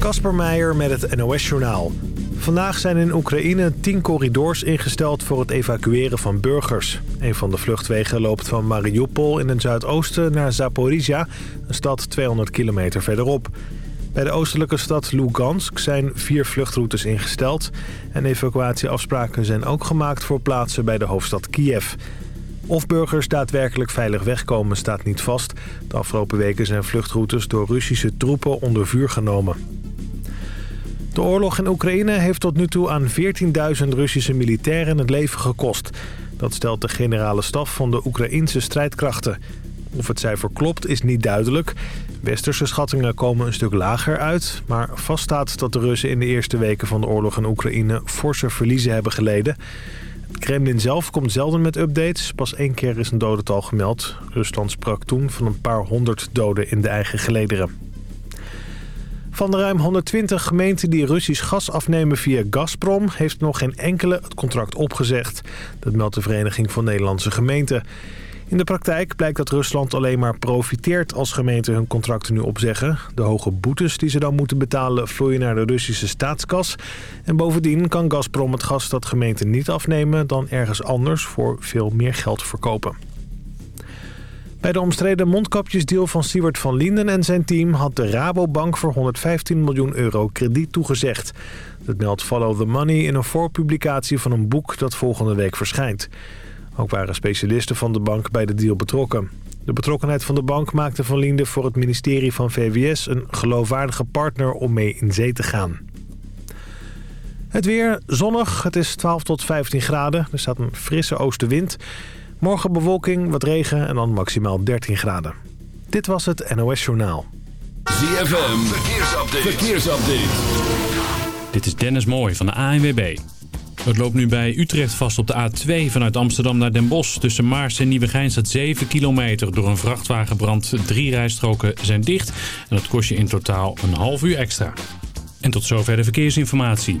Kasper Meijer met het NOS-journaal. Vandaag zijn in Oekraïne tien corridors ingesteld voor het evacueren van burgers. Een van de vluchtwegen loopt van Mariupol in het zuidoosten naar Zaporizhia, een stad 200 kilometer verderop. Bij de oostelijke stad Lugansk zijn vier vluchtroutes ingesteld... en evacuatieafspraken zijn ook gemaakt voor plaatsen bij de hoofdstad Kiev. Of burgers daadwerkelijk veilig wegkomen staat niet vast. De afgelopen weken zijn vluchtroutes door Russische troepen onder vuur genomen. De oorlog in Oekraïne heeft tot nu toe aan 14.000 Russische militairen het leven gekost. Dat stelt de generale staf van de Oekraïnse strijdkrachten. Of het cijfer klopt is niet duidelijk. Westerse schattingen komen een stuk lager uit... maar vaststaat dat de Russen in de eerste weken van de oorlog in Oekraïne... forse verliezen hebben geleden. Het Kremlin zelf komt zelden met updates. Pas één keer is een dodental gemeld. Rusland sprak toen van een paar honderd doden in de eigen gelederen. Van de ruim 120 gemeenten die Russisch gas afnemen via Gazprom... heeft nog geen enkele het contract opgezegd. Dat meldt de Vereniging van Nederlandse Gemeenten. In de praktijk blijkt dat Rusland alleen maar profiteert als gemeenten hun contracten nu opzeggen. De hoge boetes die ze dan moeten betalen vloeien naar de Russische staatskas. En bovendien kan Gazprom het gas dat gemeenten niet afnemen dan ergens anders voor veel meer geld verkopen. Bij de omstreden mondkapjesdeal van Siewert van Linden en zijn team... had de Rabobank voor 115 miljoen euro krediet toegezegd. Dat meldt Follow the Money in een voorpublicatie van een boek dat volgende week verschijnt. Ook waren specialisten van de bank bij de deal betrokken. De betrokkenheid van de bank maakte Van Linden voor het ministerie van VWS... een geloofwaardige partner om mee in zee te gaan. Het weer zonnig. Het is 12 tot 15 graden. Er staat een frisse oostenwind. Morgen bewolking, wat regen en dan maximaal 13 graden. Dit was het NOS Journaal. ZFM, verkeersupdate. verkeersupdate. Dit is Dennis Mooij van de ANWB. Het loopt nu bij Utrecht vast op de A2 vanuit Amsterdam naar Den Bosch. Tussen Maars en Nieuwegein staat 7 kilometer. Door een vrachtwagenbrand drie rijstroken zijn dicht. En dat kost je in totaal een half uur extra. En tot zover de verkeersinformatie.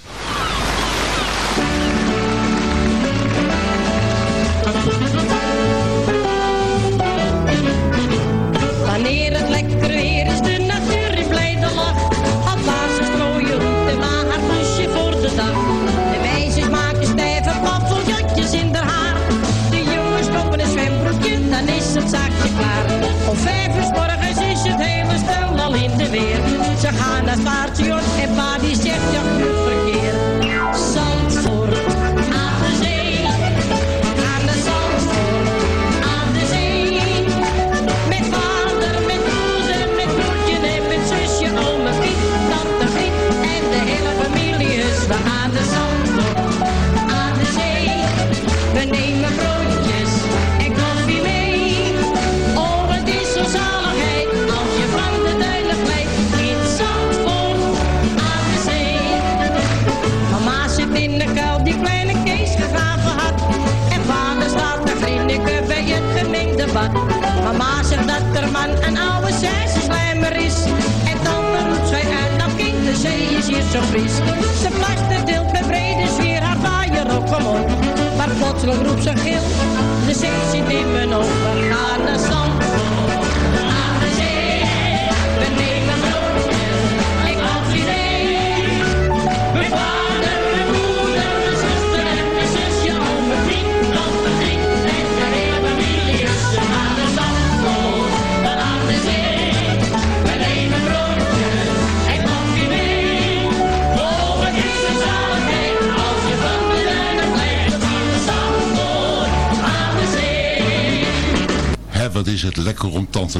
Ze gaan naar het paardje en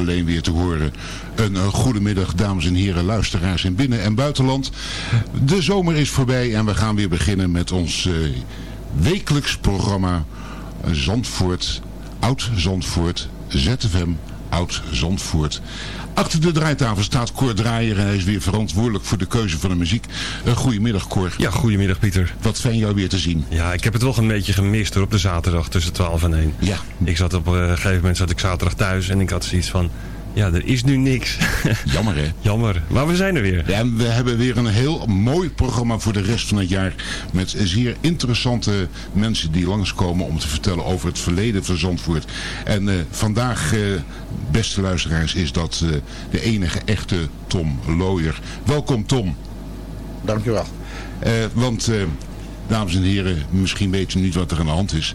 lekker om Tante Leen weer te horen. Een uh, goedemiddag dames en heren luisteraars in binnen- en buitenland. De zomer is voorbij en we gaan weer beginnen met ons uh, wekelijks programma Zandvoort, Oud Zandvoort ZFM Oud-Zandvoort. Achter de draaitafel staat Cor Draaier en hij is weer verantwoordelijk voor de keuze van de muziek. Uh, goedemiddag Cor. Ja, goedemiddag Pieter. Wat fijn jou weer te zien. Ja, ik heb het wel een beetje gemist hoor, op de zaterdag tussen 12 en 1. Ja. Ik zat op een gegeven moment zat ik zaterdag thuis en ik had zoiets van... Ja, er is nu niks. Jammer hè? Jammer. Maar we zijn er weer. Ja, en we hebben weer een heel mooi programma voor de rest van het jaar. Met zeer interessante mensen die langskomen om te vertellen over het verleden van Zandvoort. En uh, vandaag, uh, beste luisteraars, is dat uh, de enige echte Tom Looyer. Welkom Tom. Dankjewel. want Dames en heren, misschien weten u niet wat er aan de hand is.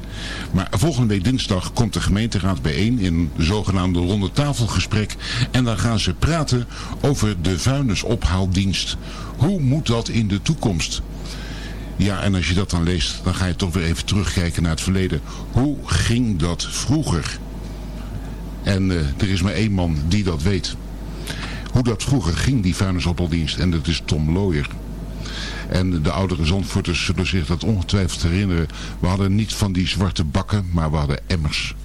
Maar volgende week dinsdag komt de gemeenteraad bijeen in een zogenaamde ronde tafelgesprek. En dan gaan ze praten over de vuilnisophaaldienst. Hoe moet dat in de toekomst? Ja, en als je dat dan leest, dan ga je toch weer even terugkijken naar het verleden. Hoe ging dat vroeger? En uh, er is maar één man die dat weet. Hoe dat vroeger ging, die vuilnisophaaldienst. En dat is Tom Looyer. En de oudere Zandvoorters zullen zich dat ongetwijfeld herinneren. We hadden niet van die zwarte bakken, maar we hadden emmers.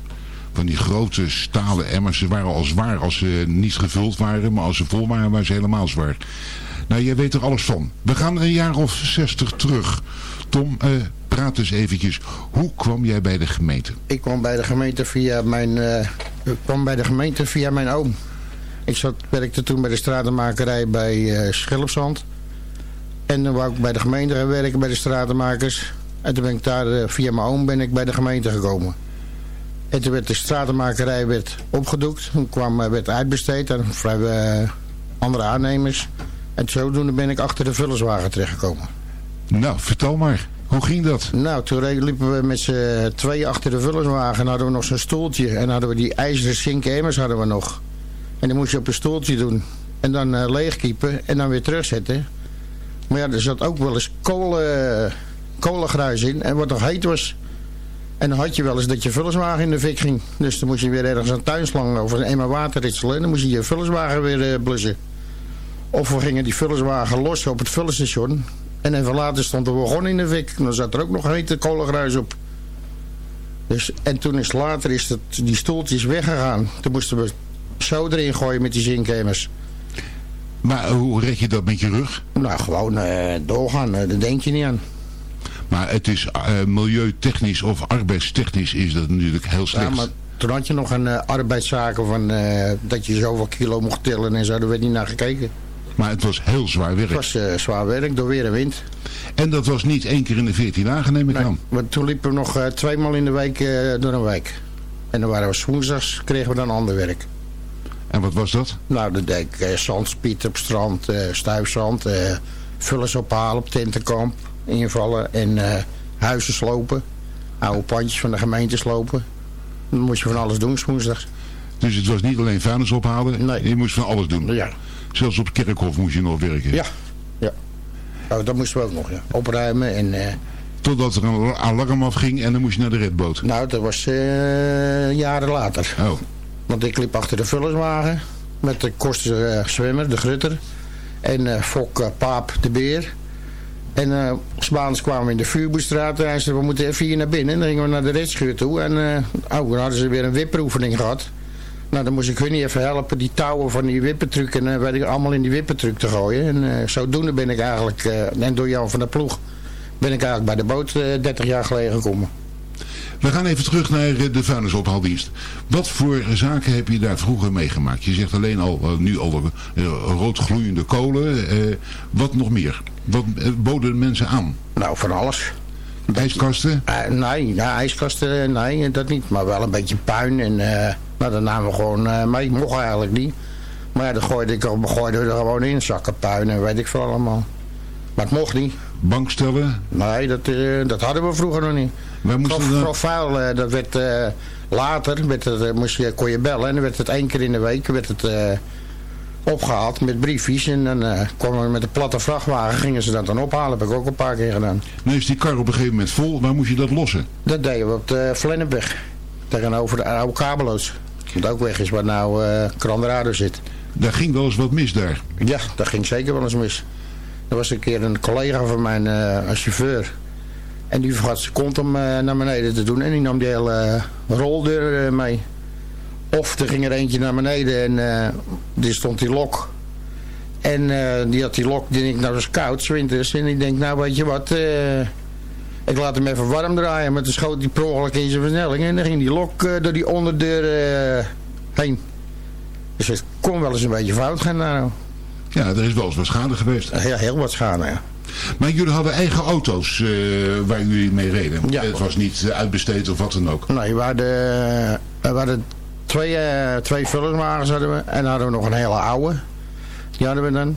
Van die grote stalen emmers. Ze waren al zwaar als ze niet gevuld waren, maar als ze vol waren, waren ze helemaal zwaar. Nou, jij weet er alles van. We gaan een jaar of zestig terug. Tom, uh, praat eens eventjes. Hoe kwam jij bij de gemeente? Ik kwam bij de gemeente via mijn, uh, kwam bij de gemeente via mijn oom. Ik zat, werkte toen bij de stratenmakerij bij uh. En dan wou ik bij de gemeente gaan werken, bij de stratenmakers. En toen ben ik daar, via mijn oom, ben ik bij de gemeente gekomen. En toen werd de stratenmakerij werd opgedoekt. Toen kwam, werd uitbesteed aan vrij, andere aannemers. En zodoende ben ik achter de vullerswagen terechtgekomen. Nou, vertel maar. Hoe ging dat? Nou, toen liepen we met z'n tweeën achter de vullerswagen. En hadden we nog zo'n stoeltje. En hadden we die ijzeren zinken hadden we nog. En die moest je op een stoeltje doen. En dan uh, leegkiepen en dan weer terugzetten. Maar ja, er zat ook wel eens kolen, kolengruis in. En wat nog heet was. En dan had je wel eens dat je vullerswagen in de fik ging. Dus dan moest je weer ergens een tuinslang of een emmer water ritselen. En dan moest je je vullerswagen weer uh, blussen. Of we gingen die vullerswagen los op het vullenstation. En even later stond de wagon in de fik. En dan zat er ook nog hete kolengruis op. Dus, en toen is later is dat, die stoeltjes weggegaan. Toen moesten we zo erin gooien met die zinkemers. Maar hoe red je dat met je rug? Nou, gewoon uh, doorgaan. Uh, daar denk je niet aan. Maar het is uh, milieutechnisch of arbeidstechnisch is dat natuurlijk heel slecht. Ja, maar toen had je nog een arbeidszaken van dat je zoveel kilo mocht tillen en zo. Daar werd niet naar gekeken. Maar het was heel zwaar werk. Het was uh, zwaar werk, door weer en wind. En dat was niet één keer in de veertien dagen, neem ik nee, aan. Maar toen liepen we nog uh, tweemaal in de week uh, door een week. En dan waren we woensdags, kregen we dan ander werk. En wat was dat? Nou, dan deed ik zandspiet op strand, stuifzand, vullers ophalen op tentenkamp, invallen en huizen slopen. Oude pandjes van de gemeente slopen. Dan moest je van alles doen, woensdags. Dus het was niet alleen vuilnis ophalen, nee. je moest van alles doen? Ja. Zelfs op het kerkhof moest je nog werken? Ja, ja. Nou, dat moesten we ook nog, ja. Opruimen en... Uh... Totdat er een alarm afging en dan moest je naar de redboot? Nou, dat was uh, jaren later. Oh. Want ik liep achter de vullerswagen met de kosten uh, zwemmer, de grutter. En Fok Paap, de beer. En uh, Spaans kwamen we in de Vuurboestraat en hij zei, we moeten even hier naar binnen. En dan gingen we naar de redschuur toe en oh, dan hadden ze weer een wipperoefening gehad. Nou, dan moest ik hun niet even helpen die touwen van die wippentruc en uh, allemaal in die wippentruc te gooien. En uh, zodoende ben ik eigenlijk, en door Jan van der Ploeg, ben ik eigenlijk bij de boot 30 jaar geleden gekomen. We gaan even terug naar de vuilnisophaaldienst. Wat voor zaken heb je daar vroeger meegemaakt? Je zegt alleen al, nu al roodgloeiende kolen. wat nog meer? Wat boden mensen aan? Nou, van alles. IJskasten? nee, ja, ijskasten, nee, dat niet. Maar wel een beetje puin en... Nou, dat namen we gewoon uh, mee. Mocht eigenlijk niet. Maar ja, dat gooide ik gooide er gewoon in. Zakken puin en weet ik veel allemaal. Maar het mocht niet. Bankstellen? Nee, dat, uh, dat hadden we vroeger nog niet. Waar moesten uh, dat werd uh, later, werd het, moest je, kon je bellen. En dan werd het één keer in de week werd het, opgehaald met briefjes. En dan kwamen we met een platte vrachtwagen, gingen ze dat dan ophalen. Heb ik ook een paar keer gedaan. Nu is die kar op een gegeven moment vol. Waar moest je dat lossen? Dat deden we op de Vlennepweg. Tegenover de oude kabeloos. Wat ook weg is waar nou uh, Kranderado zit. Daar ging wel eens wat mis daar. Ja, daar ging zeker wel eens mis. Er was een keer een collega van mij, uh, chauffeur. En die vergat zijn kont om uh, naar beneden te doen. En die nam die hele roldeur mee. Of er ging er eentje naar beneden en uh, die stond die lok. En uh, die had die lok, die denk ik, nou was koud, winters. En ik denk, nou weet je wat, uh, ik laat hem even warm draaien. Maar toen schoot die per ongeluk in zijn versnelling. En dan ging die lok door die onderdeur heen. Dus het kon wel eens een beetje fout gaan nou. Ja, er is wel eens wat schade geweest. Ja, heel wat schade, ja. Maar jullie hadden eigen auto's uh, waar jullie mee reden? Ja. Het was niet uitbesteed of wat dan ook? Nee, we hadden, we hadden twee, uh, twee vullerswagens hadden we. En dan hadden we nog een hele oude. Die hadden we dan.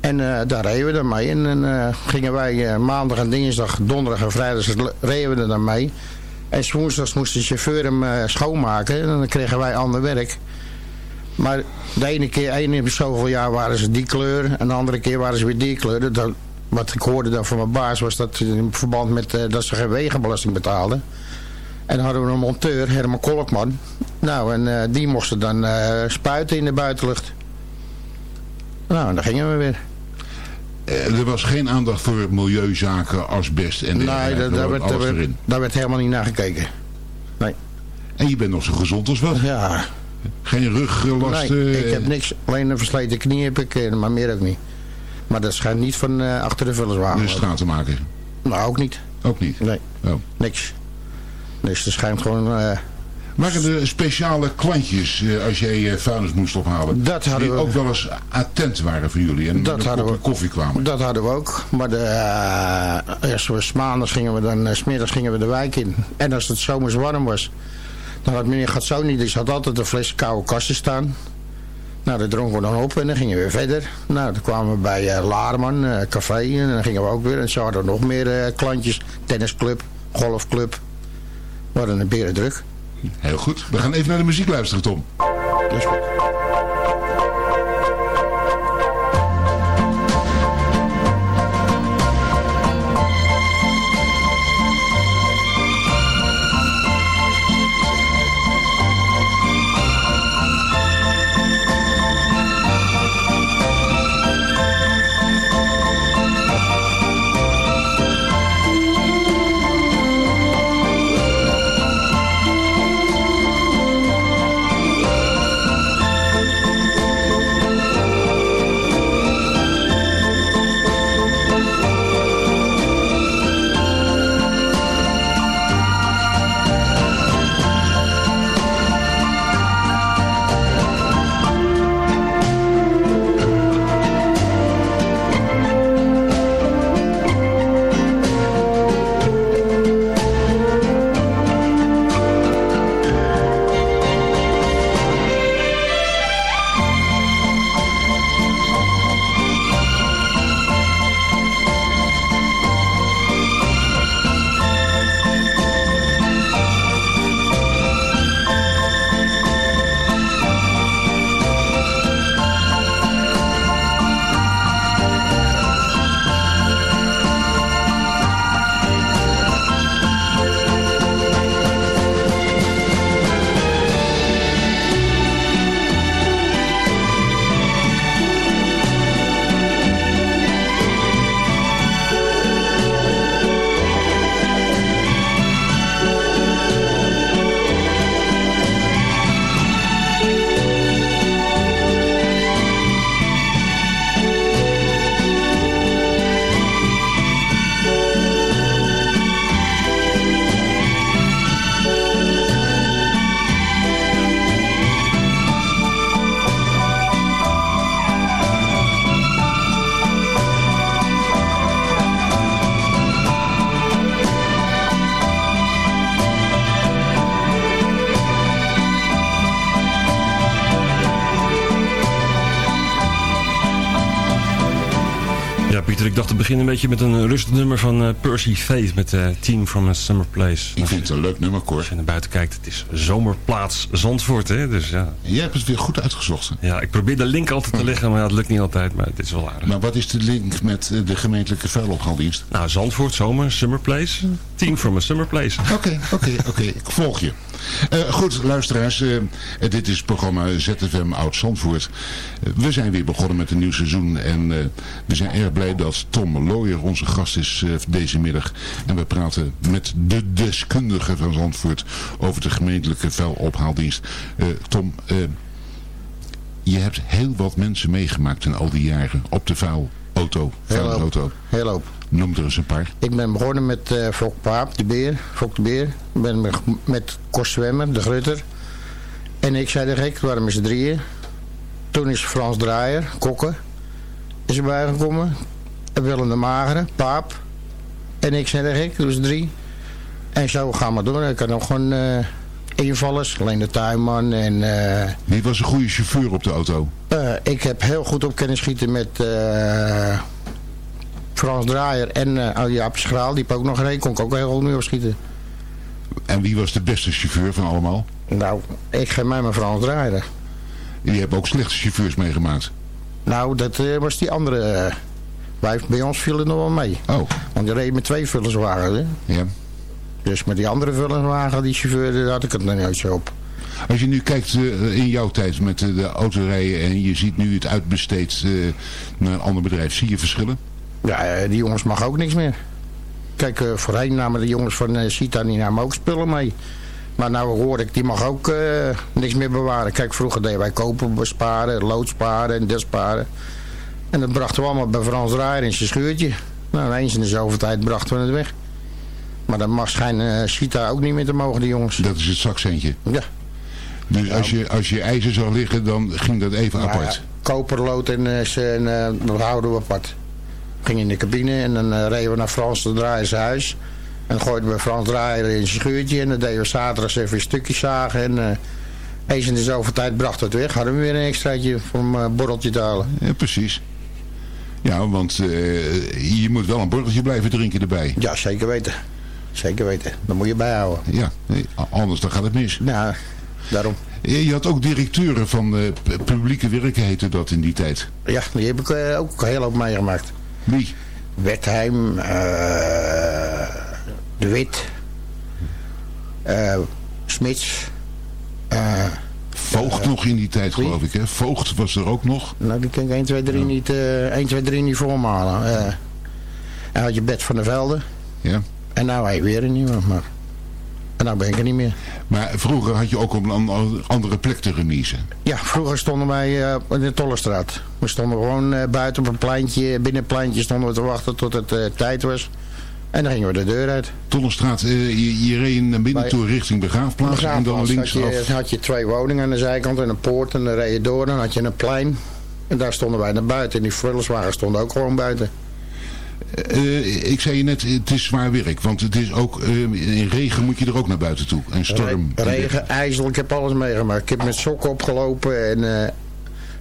En uh, daar reden we dan mee. En dan uh, gingen wij maandag en dinsdag, donderdag en vrijdag reden we er dan mee. En woensdags moest de chauffeur hem schoonmaken. En dan kregen wij ander werk. Maar de ene keer, ene zoveel jaar waren ze die kleur. En de andere keer waren ze weer die kleur. Dat, wat ik hoorde dan van mijn baas was dat in verband met uh, dat ze geen wegenbelasting betaalden. En dan hadden we een monteur, Herman Kolkman. Nou, en uh, die moesten dan uh, spuiten in de buitenlucht. Nou, en dan gingen we weer. er was geen aandacht voor milieuzaken, asbest en Nee, daar, daar, werd, daar, werd, daar werd helemaal niet naar gekeken. Nee. En je bent nog zo gezond als wel. Ja. Geen ruglasten? Nee, ik heb niks. Alleen een versleten knie heb ik, maar meer ook niet. Maar dat schijnt niet van uh, achter de vullerswagen. De straat te maken? Nou, ook niet. Ook niet? Nee, oh. niks. Dus er schijnt gewoon... Uh, Waren er speciale klantjes uh, als jij uh, vuilnis moest ophalen? Dat hadden die we. ook wel eens attent waren voor jullie en dat hadden we, koffie kwamen? Dat hadden we ook. Maar de, eerst we maandags gingen we dan, smiddags gingen we de wijk in. En als het zomers warm was, dan had meneer Gatsoni, die had altijd een fles koude kasten staan. Nou, dat dronken we dan op en dan gingen we weer verder. Nou, dan kwamen we bij uh, Laarman, uh, café en dan gingen we ook weer. En zo hadden we nog meer uh, klantjes. Tennisclub, golfclub. We hadden een beren druk. Heel goed. We gaan even naar de muziek luisteren, Tom. Dat dacht te beginnen een beetje met een rustig nummer van uh, Percy Faith met uh, Team from a Summer Place. Ik vind het een leuk nummer, Cor. Als je naar buiten kijkt, het is zomerplaats Zandvoort, hè? Dus, ja. Jij hebt het weer goed uitgezocht. Ja, ik probeer de link altijd te leggen, maar dat lukt niet altijd, maar het is wel aardig. Maar wat is de link met de gemeentelijke vuilophaldienst? Nou, Zandvoort, zomer, Summer Place. Tien from a summer place. Oké, oké, oké. Ik volg je. Eh, goed, luisteraars. eh, dit is het programma ZFM Oud-Zandvoort. Eh, we zijn weer begonnen met een nieuw seizoen. En eh, we zijn erg blij dat Tom Looyer onze gast is deze middag. En we praten met de deskundige van Zandvoort over de gemeentelijke vuilophaaldienst. Tom, je hebt heel wat mensen meegemaakt in al die jaren op de vuilauto. Heel Vuilauto. Heel hoop. Noem er eens een paar. Ik ben begonnen met eh Fok Paap, de beer. Fok de beer. Ik ben met, met Kort Zwemmer, de grutter. En ik zei de gek, met z'n drieën. Toen is Frans Draaier, kokken, is erbij gekomen. En Willem de Magere, Paap. En ik zei de gek, dus drie. En zo gaan we door. Ik had nog gewoon eh, invallers, alleen de tuinman en... eh, Wie was een goede chauffeur op de auto? eh, ik heb heel goed op kennis schieten met eh, Frans Draaier en uh, Jaap Schraal. Die heb ook nog gereden, kon ik ook heel goed mee opschieten. En wie was de beste chauffeur van allemaal? Nou, ik geef mij maar Frans Draaier. Je hebt ook slechte chauffeurs meegemaakt. Nou, dat was die andere. wij, bij ons viel het nog wel mee. Oh, Want die reed met twee vullerswagens. Hè? ja. Dus met die andere vullerswagen, die chauffeur, daar had ik het nog nooit zo op. Als je nu kijkt eh, in jouw tijd met eh, de autorijden en je ziet nu het uitbesteed eh, naar een ander bedrijf, zie je verschillen? Ja, die jongens mag ook niks meer. Kijk, voorheen namen de jongens van Sita die namen ook spullen mee. Maar nou hoor ik, die mag ook niks meer bewaren. Kijk, vroeger deden wij kopen besparen, loodsparen en desparen. En dat brachten we allemaal bij Frans Draaier in zijn schuurtje. Nou, eens in de zoveel tijd brachten we het weg. Maar dat mag schijnen uh, Sita ook niet meer te mogen, die jongens. Dat is het zakcentje. Ja. Dus als je, als je ijzer zag liggen, dan ging dat even Nou ja, apart. koperlood en, eh, en eh, dat houden we apart. Ging in de cabine en dan eh, reden we naar Frans de Draaier zijn huis. En dan gooiden we Frans Draaier in zijn schuurtje. En dan deden we zaterdags even een stukje zagen. En eh, eens in de zoveel tijd bracht het weg. Hadden we weer een extraatje voor een eh, borreltje te halen. Ja, precies. Ja, want eh, je moet wel een borreltje blijven drinken erbij. Ja, zeker weten. Zeker weten. Dat moet je bijhouden. Ja, nee, anders dan gaat het mis. Nou, daarom. Eh, Je had ook directeuren van eh, publieke werken, heette dat in die tijd. Ja, die heb ik eh, ook heel hoop meegemaakt. Wie? Wertheim, eh, De Wit, Smits. Voogd nog in die tijd, wie? geloof ik. Hè? Voogd was er ook nog. nou, die kan ik 1, 2, 3 niet, eh 1, 2, 3 niet voormalen. En had je Bert van der Velde. Ja. En nou hij weer een nieuwe. Maar, en nou ben ik er niet meer. Maar vroeger had je ook op een an- andere plek te remise. Ja, vroeger stonden wij eh, in de Tollestraat. We stonden gewoon eh, buiten op een pleintje. Binnen een pleintje stonden we te wachten tot het eh, tijd was. En dan gingen we de deur uit. Tollenstraat, eh, je, je reed naar binnen Bij- toe richting Begraafplaats en dan Begraafplaats had linksaf. je, had je twee woningen aan de zijkant en een poort en dan reed je door. Dan had je een plein. En daar stonden wij naar buiten. En die vullerswagen stonden ook gewoon buiten. Eh, ik zei je net, het is zwaar werk. Want het is ook, eh, in regen moet je er ook naar buiten toe. En storm. Re- regen, ijzel, ik heb alles meegemaakt. Ik heb met sokken opgelopen en... eh,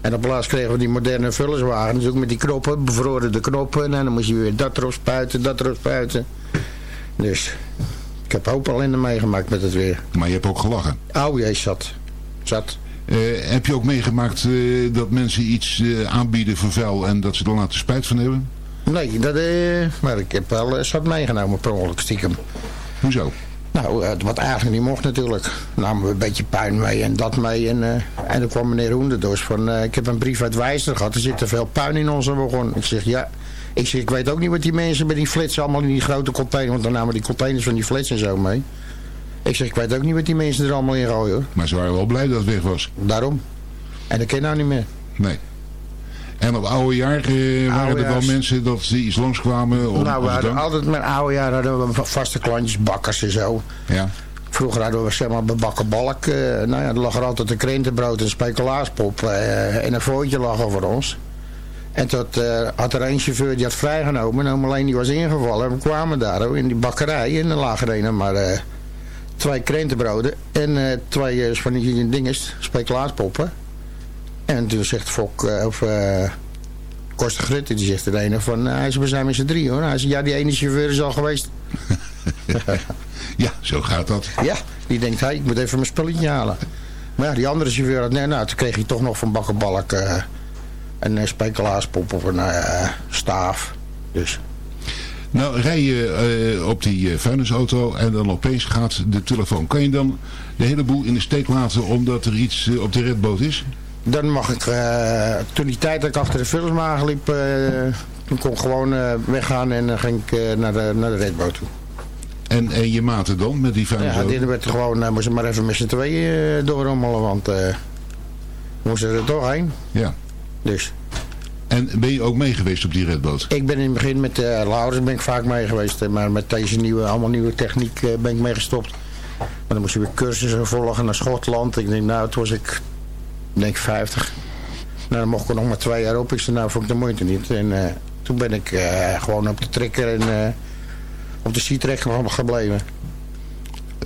en op laatst kregen we die moderne vullerswagen. Dus ook met die knoppen, bevroren de knoppen. En dan moest je weer dat erop spuiten, dat erop spuiten. Dus ik heb hoop al in de meegemaakt met het weer. Maar je hebt ook gelachen. Oh jee, zat. Zat. Heb je ook meegemaakt dat mensen iets aanbieden voor vuil en dat ze er later spijt van hebben? Nee, dat, eh, maar ik heb wel eh, zat meegenomen per ongeluk stiekem. Hoezo? Nou, eh, wat eigenlijk niet mocht natuurlijk. Namen we een beetje puin mee en dat mee. En, eh, en dan kwam meneer Hoenderdors van... ik heb een brief uit Wijster gehad. Er zit te veel puin in onze wagon. Ik zeg, ja... Ik zeg, ik weet ook niet wat die mensen met die flitsen allemaal in die grote container... Want dan namen die containers van die flits en zo mee. Ik zeg, ik weet ook niet wat die mensen er allemaal in gooien hoor. Maar ze waren wel blij dat het weg was. Daarom. En dat ken je nou niet meer. Nee. En op oude jaar eh, waren er wel mensen dat ze iets langskwamen om nou, we hadden altijd met oude jaar hadden we vaste klantjes, bakkers en zo. Ja. Vroeger hadden we zeg maar bebakken balk. eh, nou ja, er lag er altijd een krentenbrood en een speculaaspop. eh, en een voortje lag over ons. En tot had er één chauffeur die had vrijgenomen. En alleen die was ingevallen. En we kwamen daar in die bakkerij. En er lagen er een maar twee krentenbroden. En twee van die dinges, speculaarspoppen. En toen zegt Fok, eh, of uh, Koster Grutte, die zegt er ene van... eh, hij is we zijn met z'n drie hoor. Hij zegt, ja die ene chauffeur is al geweest. ja, zo gaat dat. Ja, die denkt, hey, ik moet even mijn spulletje halen. Maar ja, die andere chauffeur had, nee, nou, toen kreeg hij toch nog van bakkenbalk uh, een speculaaspop of een uh, staaf. Dus. Nou, rij je eh, op die vuilnisauto en dan opeens gaat de telefoon. Kan je dan de hele boel in de steek laten omdat er iets op de redboot is? Dan mag ik, toen die tijd dat ik achter de vuilniswagen liep, toen kon ik gewoon weggaan en dan ging ik naar, de, naar de redboot toe. En, en je maten dan met die vuilnisauto? Ja, dit werd gewoon, uh, moesten maar even met z'n tweeën uh, doorrommelen, want uh, moesten er toch heen. Ja. Dus. En ben je ook mee geweest op die redboot? Ik ben in het begin met uh, Laurens ben ik vaak mee geweest. Maar met deze nieuwe, allemaal nieuwe techniek uh, ben ik mee gestopt. Maar dan moest je weer cursussen volgen naar Schotland. Ik denk, nou, toen was ik, denk 50. Nou, dan mocht ik nog maar twee jaar op. Ik zei, nou, vond ik de moeite niet. En uh, toen ben ik gewoon op de trekker en op de Seatrack gebleven.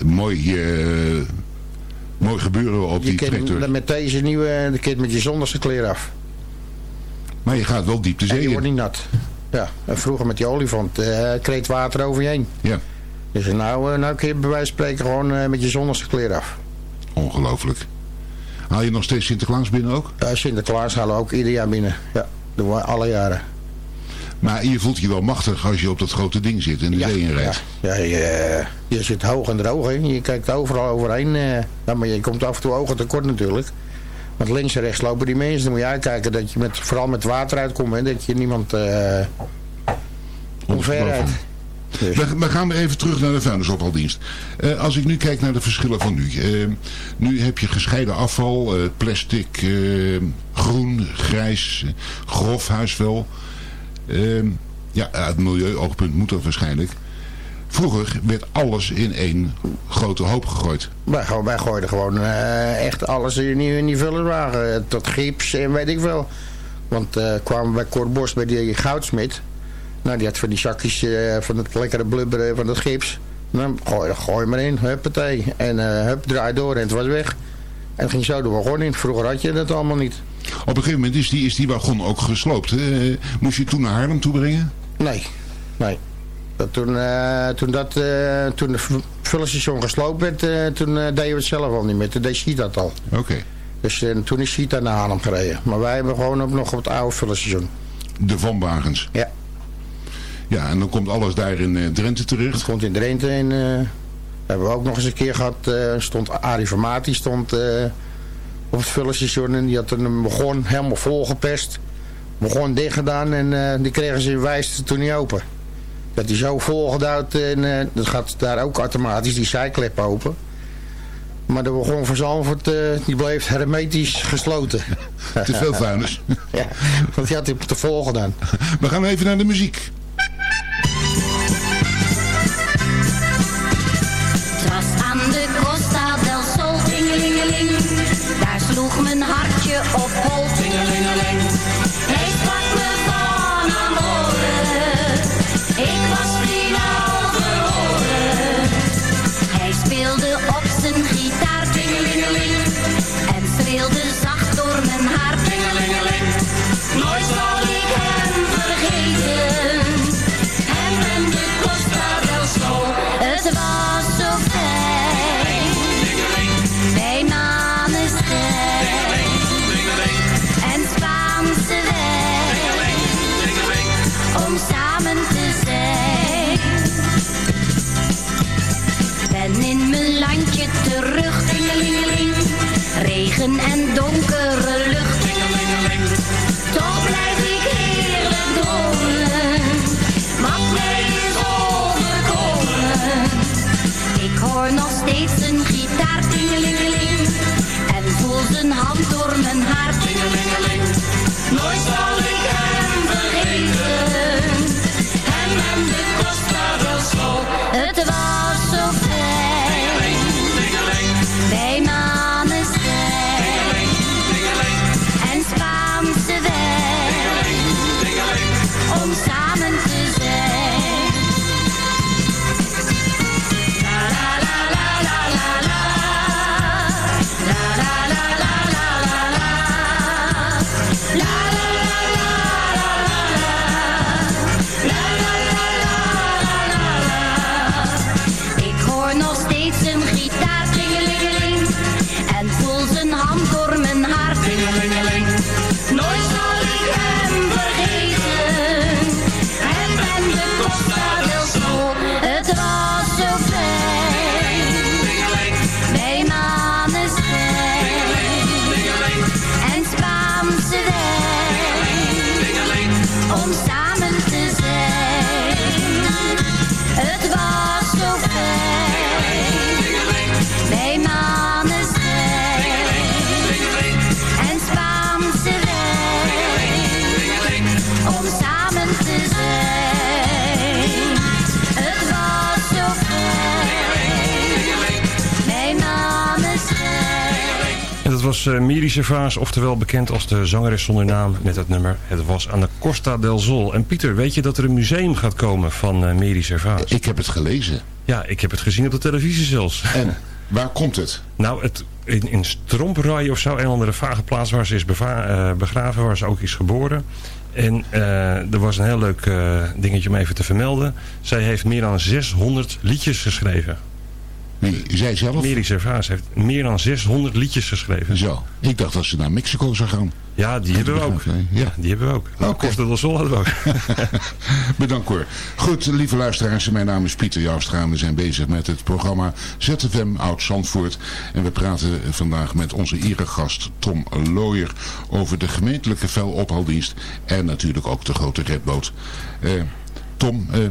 Mooi, mooi gebeuren op je die trekker. Met deze nieuwe, de kind met je zonderse kleren af. Maar je gaat wel diep de zee En je wordt niet nat. Ja, en vroeger met die olifant kreet water over je heen. Ja. Dus nou, nou kun je bij wijze van spreken gewoon met je zonderse kleren af. Ongelooflijk. Haal je nog steeds Sinterklaas binnen ook? Ja, Sinterklaas halen we ook ieder jaar binnen. Ja, doen we alle jaren. Maar je voelt je wel machtig als je op dat grote ding zit en de ja, zee in rijdt. Ja, ja je, je, zit hoog en droog. Hè. Je kijkt overal overheen. Ja, maar je komt af en toe ogen tekort natuurlijk. Want links en rechts lopen die mensen. Dan moet je uitkijken dat je met, vooral met water uitkomt. En dat je niemand uh, omverrijdt. We, we, gaan weer even terug naar de vuilnisophaldienst. Uh, als ik nu kijk naar de verschillen van nu. Uh, nu heb je gescheiden afval, uh, plastic, groen, grijs, grof huisvuil. ja, uit milieuoogpunt moet dat waarschijnlijk. Vroeger werd alles in één grote hoop gegooid. Wij, gooiden gewoon echt alles in in die vullerswagen. Tot gips en weet ik veel. Want uh, kwamen bij Kort Bos bij die goudsmit. Nou, die had van die zakjes uh, van het lekkere blubberen van het gips. Nou, gooi, gooi maar in, huppatee. En hup, draai door en het was weg. En het ging zo de wagon in. Vroeger had je dat allemaal niet. Op een gegeven moment is die, is die wagon ook gesloopt. Moest je toen naar Haarlem toe brengen? Nee, nee. Dat toen, uh, toen, dat, uh, toen de vullenstation gesloopt werd, uh, toen deden we het zelf al niet meer. Toen deed Sheet dat al. Oké. Okay. Dus toen is Sheet naar Haarlem gereden. Maar wij hebben gewoon ook nog op het oude vullenstation. De vanwagens? Ja. Ja, en dan komt alles daar in Drenthe terecht? Dat komt in Drenthe. En hebben we ook nog eens een keer gehad. stond Arie Vermaat, stond op het vullenstation. En die had een begon helemaal volgepest. Begon dicht gedaan en die kregen ze in wijs toen niet open. Dat is zo volgedouwd en dat gaat daar ook automatisch die zijklep open. Maar de wagon van Zalvoort, uh, die bleef hermetisch gesloten. Te veel vuilnis. ja, want die had hij te vol gedaan. We gaan even naar de muziek. Was Miri Servaas, oftewel bekend als de zangeres zonder naam met het nummer. Het was aan de Costa del Sol. En Pieter, weet je dat er een museum gaat komen van uh? Ik heb het gelezen. Ja, ik heb het gezien op de televisie zelfs. En waar komt het? Nou, het, in, in Stromperij of zo, een andere vage plaats waar ze is uh, begraven, waar ze ook is geboren. En er was een heel leuk dingetje om even te vermelden. Zij heeft meer dan 600 liedjes geschreven. Wie, zij zelf? Mary Servaas heeft meer dan 600 liedjes geschreven. Zo. Ik dacht dat ze naar Mexico zou gaan. Ja, die hebben we ook. Ja. die hebben we ook. Okay. Costa del Sol hadden we ook. Bedankt hoor. Goed, lieve luisteraars. Mijn naam is Pieter Joustra. We zijn bezig met het programma ZFM Oud-Zandvoort. En we praten vandaag met onze gast Tom Looyer over de gemeentelijke vuilophaaldienst. En natuurlijk ook de grote redboot. Uh, Tom, uh,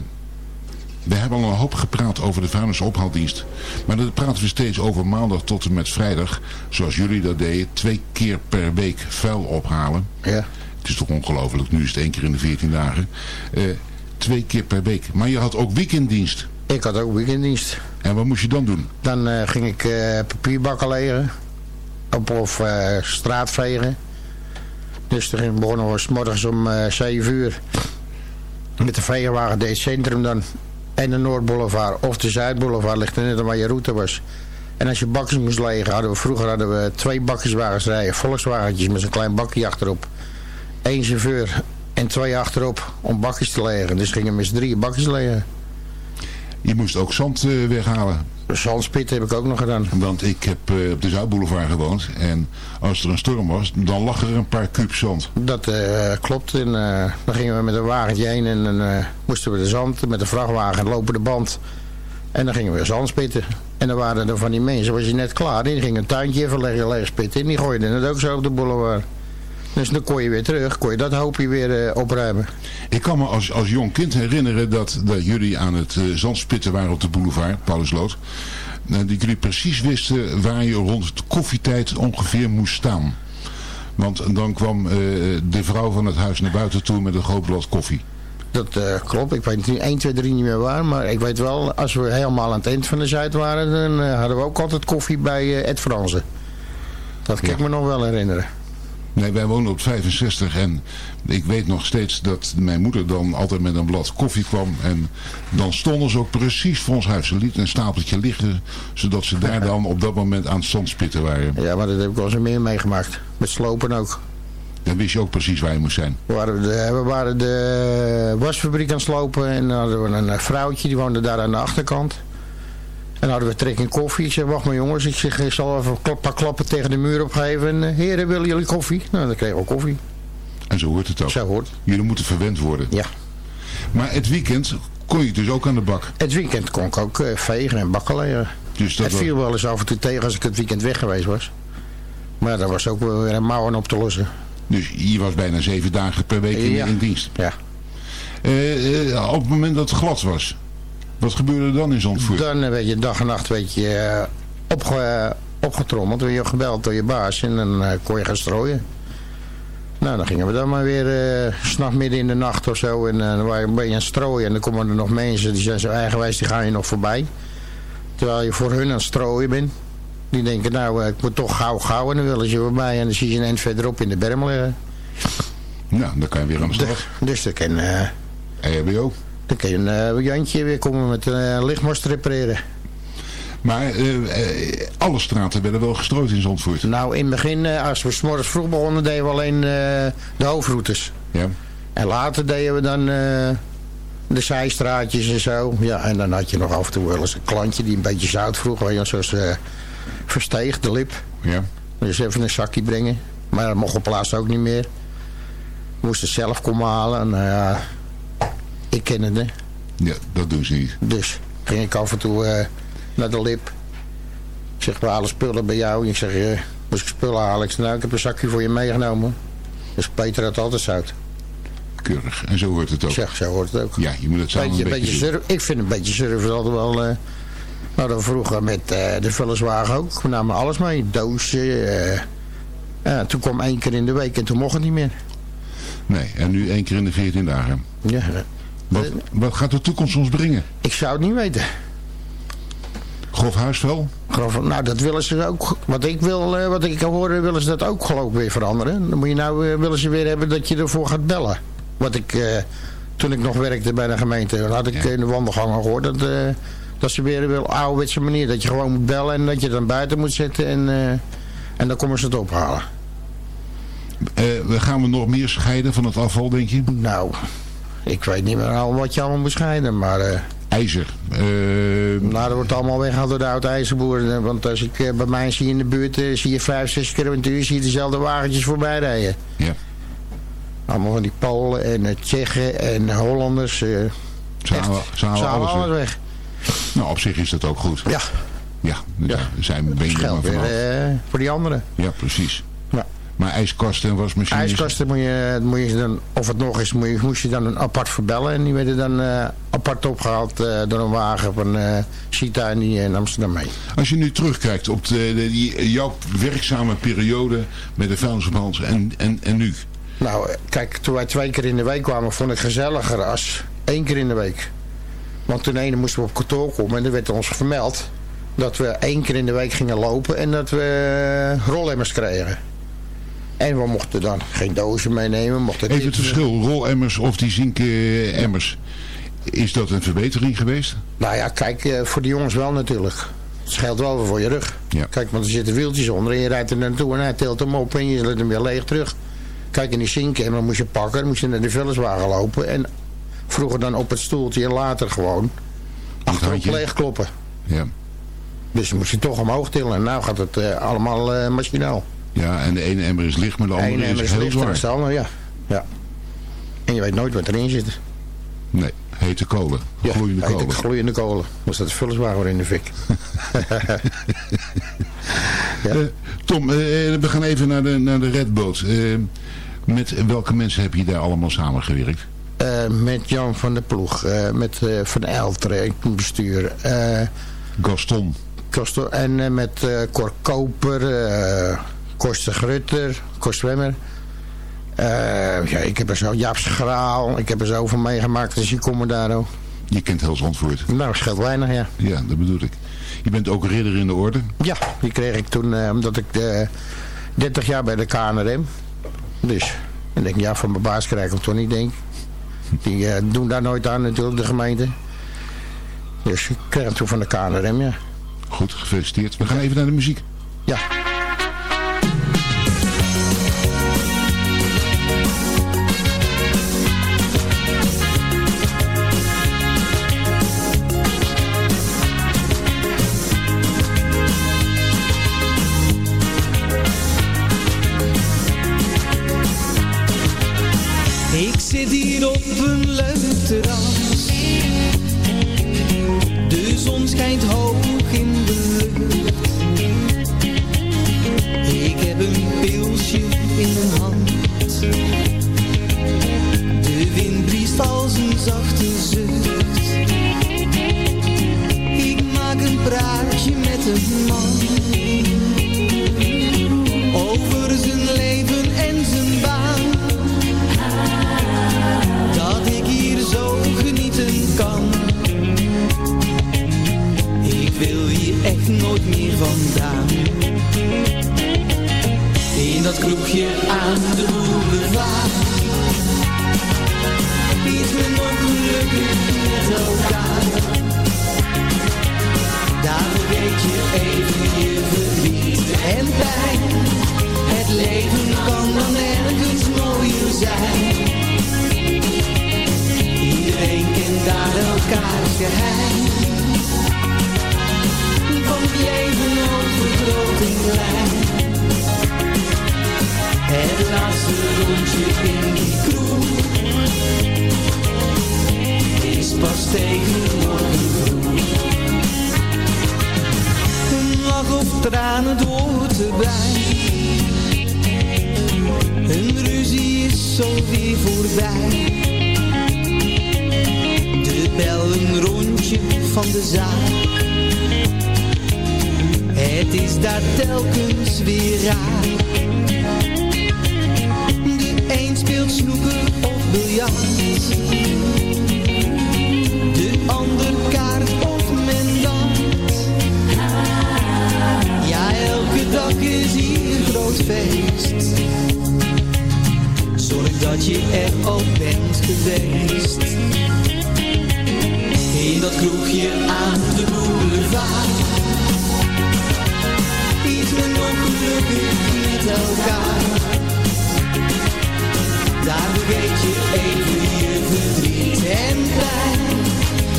we hebben al een hoop gepraat over de vuilnisophaaldienst. Maar dan praten we steeds over maandag tot en met vrijdag. Zoals jullie dat deden. Twee keer per week vuil ophalen. Ja. Het is toch ongelooflijk. Nu is het één keer in de veertien dagen. Uh, twee keer per week. Maar je had ook weekenddienst. Ik had ook weekenddienst. En wat moest je dan doen? Dan uh, ging ik uh, papierbakken legen. Op, of straat vegen. Dus toen begonnen we s morgens om 7 uur. Met de vegenwagen deed het centrum dan en de Noordboulevard of de Zuidboulevard ligt er net aan waar je route was. En als je bakjes moest legen, hadden we vroeger hadden we twee bakjeswagens rijden, Volkswagentjes met zo'n klein bakje achterop. Eén chauffeur en twee achterop om bakjes te legen. Dus gingen we met z'n drieën bakjes legen. Je moest ook zand uh, weghalen. Zandspit heb ik ook nog gedaan. Want ik heb uh, op de Zuidboulevard gewoond. En als er een storm was, dan lag er een paar kuub zand. Dat uh, klopt. En dan gingen we met een wagentje heen. En dan moesten we de zand met de vrachtwagen lopen de band. En dan gingen we zand spitten. En dan waren er van die mensen, was je net klaar. Die gingen een tuintje even leggen, leeg spitten. En die gooiden het ook zo op de boulevard. Dus dan kon je weer terug, kon je dat hoopje weer uh, opruimen. Ik kan me als, als jong kind herinneren dat, dat jullie aan het uh, zandspitten waren op de boulevard, Paulusloot. Uh, dat jullie precies wisten waar je rond de koffietijd ongeveer moest staan. Want dan kwam de vrouw van het huis naar buiten toe met een groot blad koffie. Dat uh, klopt. Ik weet niet 1, 2, 3 niet meer waar. Maar ik weet wel, als we helemaal aan het eind van de Zuid waren... dan uh, hadden we ook altijd koffie bij Ed Franse. Dat kan ja. ik me nog wel herinneren. Nee, wij wonen op 65 en ik weet nog steeds dat mijn moeder dan altijd met een blad koffie kwam. En dan stonden ze ook precies voor ons huis. Ze lieten een stapeltje liggen, zodat ze daar dan op dat moment aan het zandspitten waren. Ja, maar dat heb ik wel eens meer meegemaakt. Met slopen ook. Dan wist je ook precies waar je moest zijn. We waren de, we waren de wasfabriek aan het slopen en dan hadden we een vrouwtje, die woonde daar aan de achterkant. En hadden we trek in koffie. Ik zeg, wacht maar jongens, ik, zeg, ik zal even een paar klappen tegen de muur opgeven. En uh, heren, willen jullie koffie? Nou, dan kregen we koffie. En zo hoort het ook. Zo hoort Jullie moeten verwend worden. Ja. Maar het weekend kon je dus ook aan de bak? Het weekend kon ik ook uh, vegen en bakken leren. Dus dat het viel wel eens af en toe tegen als ik het weekend weg geweest was. Maar daar was ook weer een mouwen op te lossen. Dus je was bijna zeven dagen per week in, ja. in dienst? Ja. Uh, op het moment dat het glad was, wat gebeurde er dan in Zandvoort? Dan werd je dag en nacht weet je, opge, opgetrommeld, werd je gebeld door je baas en dan kon je gaan strooien. Nou, dan gingen we dan maar weer uh, s'nachts midden in de nacht of zo en uh, dan waren we een beetje aan het strooien. En dan komen er nog mensen die zijn zo eigenwijs, die gaan je nog voorbij. Terwijl je voor hun aan het strooien bent. Die denken, nou, ik moet toch gauw gauw en dan willen ze voorbij en dan zie je een eind verderop in de berm liggen. Nou, dan kan je weer aan de slag. Dus, dus dat kan... EHBO. Dan kun je een uh, Jantje weer komen met een uh, lichtmast repareren. Maar uh, alle straten werden wel gestrooid in Zandvoort? Nou, in het begin, als we s morgens vroeg begonnen, deden we alleen de hoofdroutes. Ja. En later deden we dan de zijstraatjes en zo. Ja, en dan had je nog af en toe wel eens een klantje die een beetje zout vroeg. Weet je, zoals versteeg, de lip. Ja. Dus even een zakje brengen. Maar dat mocht op plaats ook niet meer. We moesten zelf komen halen. En, ik ken het, hè. Ja, dat doen ze niet. Dus ging ik af en toe uh, naar de lip. Ik zeg, we halen spullen bij jou. Ik zeg, uh, moest ik spullen halen? Ik zeg, nou, ik heb een zakje voor je meegenomen. Dus Peter had altijd zout. Keurig. En zo hoort het ook. Zeg, zo hoort het ook. Ja, je moet het samen beetje, een beetje, beetje surf, Ik vind een beetje surfen altijd wel... Uh, nou, dan vroeger met uh, de vullerswagen ook. We namen alles mee. Dozen. Ja, toen kwam één keer in de week en toen mocht het niet meer. Nee, en nu één keer in de 14 dagen. Ja. Wat, wat gaat de toekomst ons brengen? Ik zou het niet weten. Grof huisvel? Grof, nou, dat willen ze ook. Wat ik wil, eh, wat ik hoor, willen ze dat ook geloof ik weer veranderen. Dan moet je nou, eh, willen ze weer hebben dat je ervoor gaat bellen. Wat ik, eh, toen ik nog werkte bij de gemeente, had ik in de wandelgangen gehoord dat, eh, dat ze weer wil ouderwetse manier. Dat je gewoon moet bellen en dat je dan buiten moet zitten en, eh, en dan komen ze het ophalen. Eh, we gaan we nog meer scheiden van het afval, denk je? Nou, ik weet niet meer al wat je allemaal moet scheiden, maar... eh, IJzer. eh, nou, dat wordt allemaal weggehaald door de oude ijzerboeren. Want als ik eh, bij mij zie in de buurt, eh, zie je vijf, zes keer een uur, zie je dezelfde wagentjes voorbij rijden. Ja. Allemaal van die Polen en eh, Tsjechen en Hollanders. eh Ze halen, ze alles, alles weg. Nou, op zich is dat ook goed. Ja, Ja, ja. zijn ben je maar geld weer vanaf. eh, voor die anderen. Ja, precies. Maar ijskasten en wasmachines... IJskasten moet je, moet je dan, of het nog is, moet je, moest je dan een apart verbellen. En die werden dan eh, apart opgehaald eh, door een wagen van eh Sita en die in Amsterdam mee. Als je nu terugkijkt op de, de- die, jouw werkzame periode met de vuilnisband en, en, en nu. Nou, eh, kijk, toen wij twee keer in de week kwamen, vond ik gezelliger als één keer in de week. Want toen ene moesten we op kantoor komen en er werd ons vermeld dat we één keer in de week gingen lopen en dat we eh, rolemmers kregen. En we mochten dan geen dozen meenemen. Mochten Even het verschil, rolemmers of die zinken emmers. Is dat een verbetering geweest? Nou ja, kijk, eh, voor de jongens wel natuurlijk. Het scheelt wel voor je rug. Ja. Kijk, want er zitten wieltjes onder en je rijdt er naartoe en hij tilt hem op en je zet hem weer leeg terug. Kijk, in die zinken en dan moest je pakken, dan moest je naar de vullerswagen lopen en vroeger dan op het stoeltje en later gewoon achterop leeg kloppen. Ja. Dus dan moest je toch omhoog tillen en nou gaat het eh, allemaal eh, machinaal. Ja, en de ene emmer is licht, maar de andere emmer is is heel lichter zwaar. de andere, ja. ja. En je weet nooit wat erin zit. Nee, hete kolen. Ja, gloeiende heet kolen. gloeiende kolen. Was dat de vullerswagen in de fik. Eh, Tom, eh, we gaan even naar de, naar de redboot. Eh, met welke mensen heb je daar allemaal samengewerkt? Eh, met Jan van der Ploeg, eh, met eh, Van Elteren, bestuur. eh Gaston. Koster, en eh, met eh Cor Koper, Koster Grutter, Kost Zwemmer. Eh, ja, ik heb er zo, Jaap Schraal, ik heb er zo van meegemaakt, dus kom er daar ook. Je kent heel Zandvoort. Nou, scheelt weinig, ja. Ja, dat bedoel ik. Je bent ook ridder in de orde. Ja, die kreeg ik toen, eh, omdat ik eh 30 jaar bij de KNRM. Dus, en denk, ja, van mijn baas krijg ik hem toch niet, denk ik. Die doen daar nooit aan natuurlijk, de gemeente. Dus ik kreeg hem toen van de KNRM, ja. Goed, gefeliciteerd. We gaan even naar de muziek. Ja. Een leuk terras. De zon schijnt hoog in de lucht. Ik heb een pilsje in mijn hand. De wind briest als een zachte zucht. Ik maak een praatje met een man.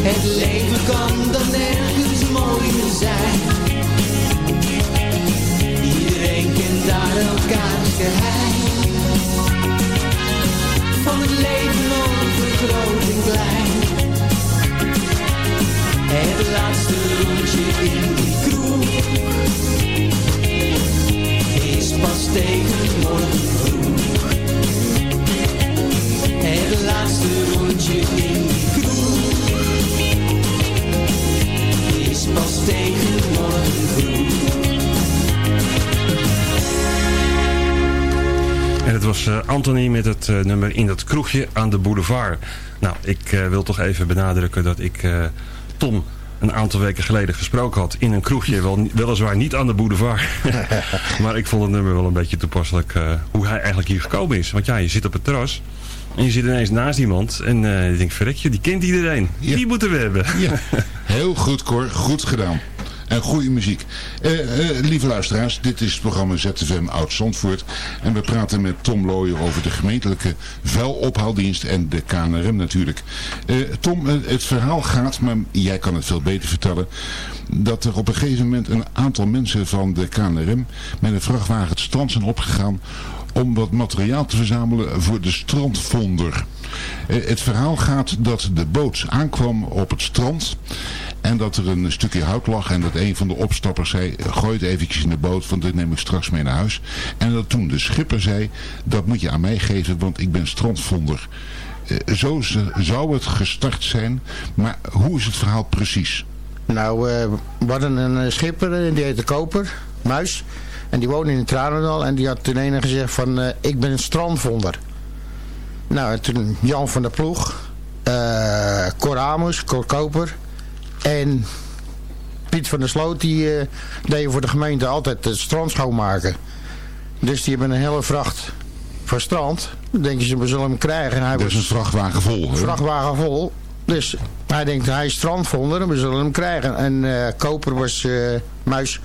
Het leven kan dan nergens mooier zijn. Iedereen kent daar elkaars geheim. Van het leven over groot en klein. Het laatste rondje in die kroeg is pas tegen morgen vroeg. Het laatste rondje in die En het was eh, Anthony met het eh, nummer In dat kroegje aan de boulevard. Nou, ik eh, wil toch even benadrukken dat ik Tom een aantal weken geleden gesproken had in een kroegje. Wel, weliswaar niet aan de boulevard. maar ik vond het nummer wel een beetje toepasselijk hoe hij eigenlijk hier gekomen is. Want ja, je zit op het terras. En je zit ineens naast iemand. En je denkt, verrekje, die kent iedereen. Die moeten we hebben. Ja, heel goed Cor, goed gedaan. En goede muziek. Eh, eh, lieve luisteraars, dit is het programma ZFM Oud-Zandvoort. En we praten met Tom Looyer over de gemeentelijke vuilophaaldienst en de KNRM natuurlijk. Eh, Tom, eh, het verhaal gaat, maar jij kan het veel beter vertellen... dat er op een gegeven moment een aantal mensen van de KNRM... met een vrachtwagen het strand zijn opgegaan om wat materiaal te verzamelen voor de strandvonder. Eh, het verhaal gaat dat de boot aankwam op het strand en dat er een stukje hout lag en dat een van de opstappers zei, gooi het eventjes in de boot, want dit neem ik straks mee naar huis. En dat toen de schipper zei, dat moet je aan mij geven, want ik ben strandvonder. Eh, Zo zou het gestart zijn, maar hoe is het verhaal precies? Nou, eh, we hadden een eh, schipper, eh, die heette Koper, Muis. En die woonde in Tranendal en die had toen ene gezegd van, eh, ik ben een strandvonder. Nou, en toen Jan van der Ploeg, eh Cor Amos, Cor Koper en Piet van der Sloot, die eh, deden voor de gemeente altijd het strand schoonmaken. Dus die hebben een hele vracht van strand. Dan denken ze, we zullen hem krijgen. En hij is was een vrachtwagen vol. vrachtwagen vol. Dus hij denkt, hij is strandvonder, we zullen hem krijgen. En eh, Koper was, Muis,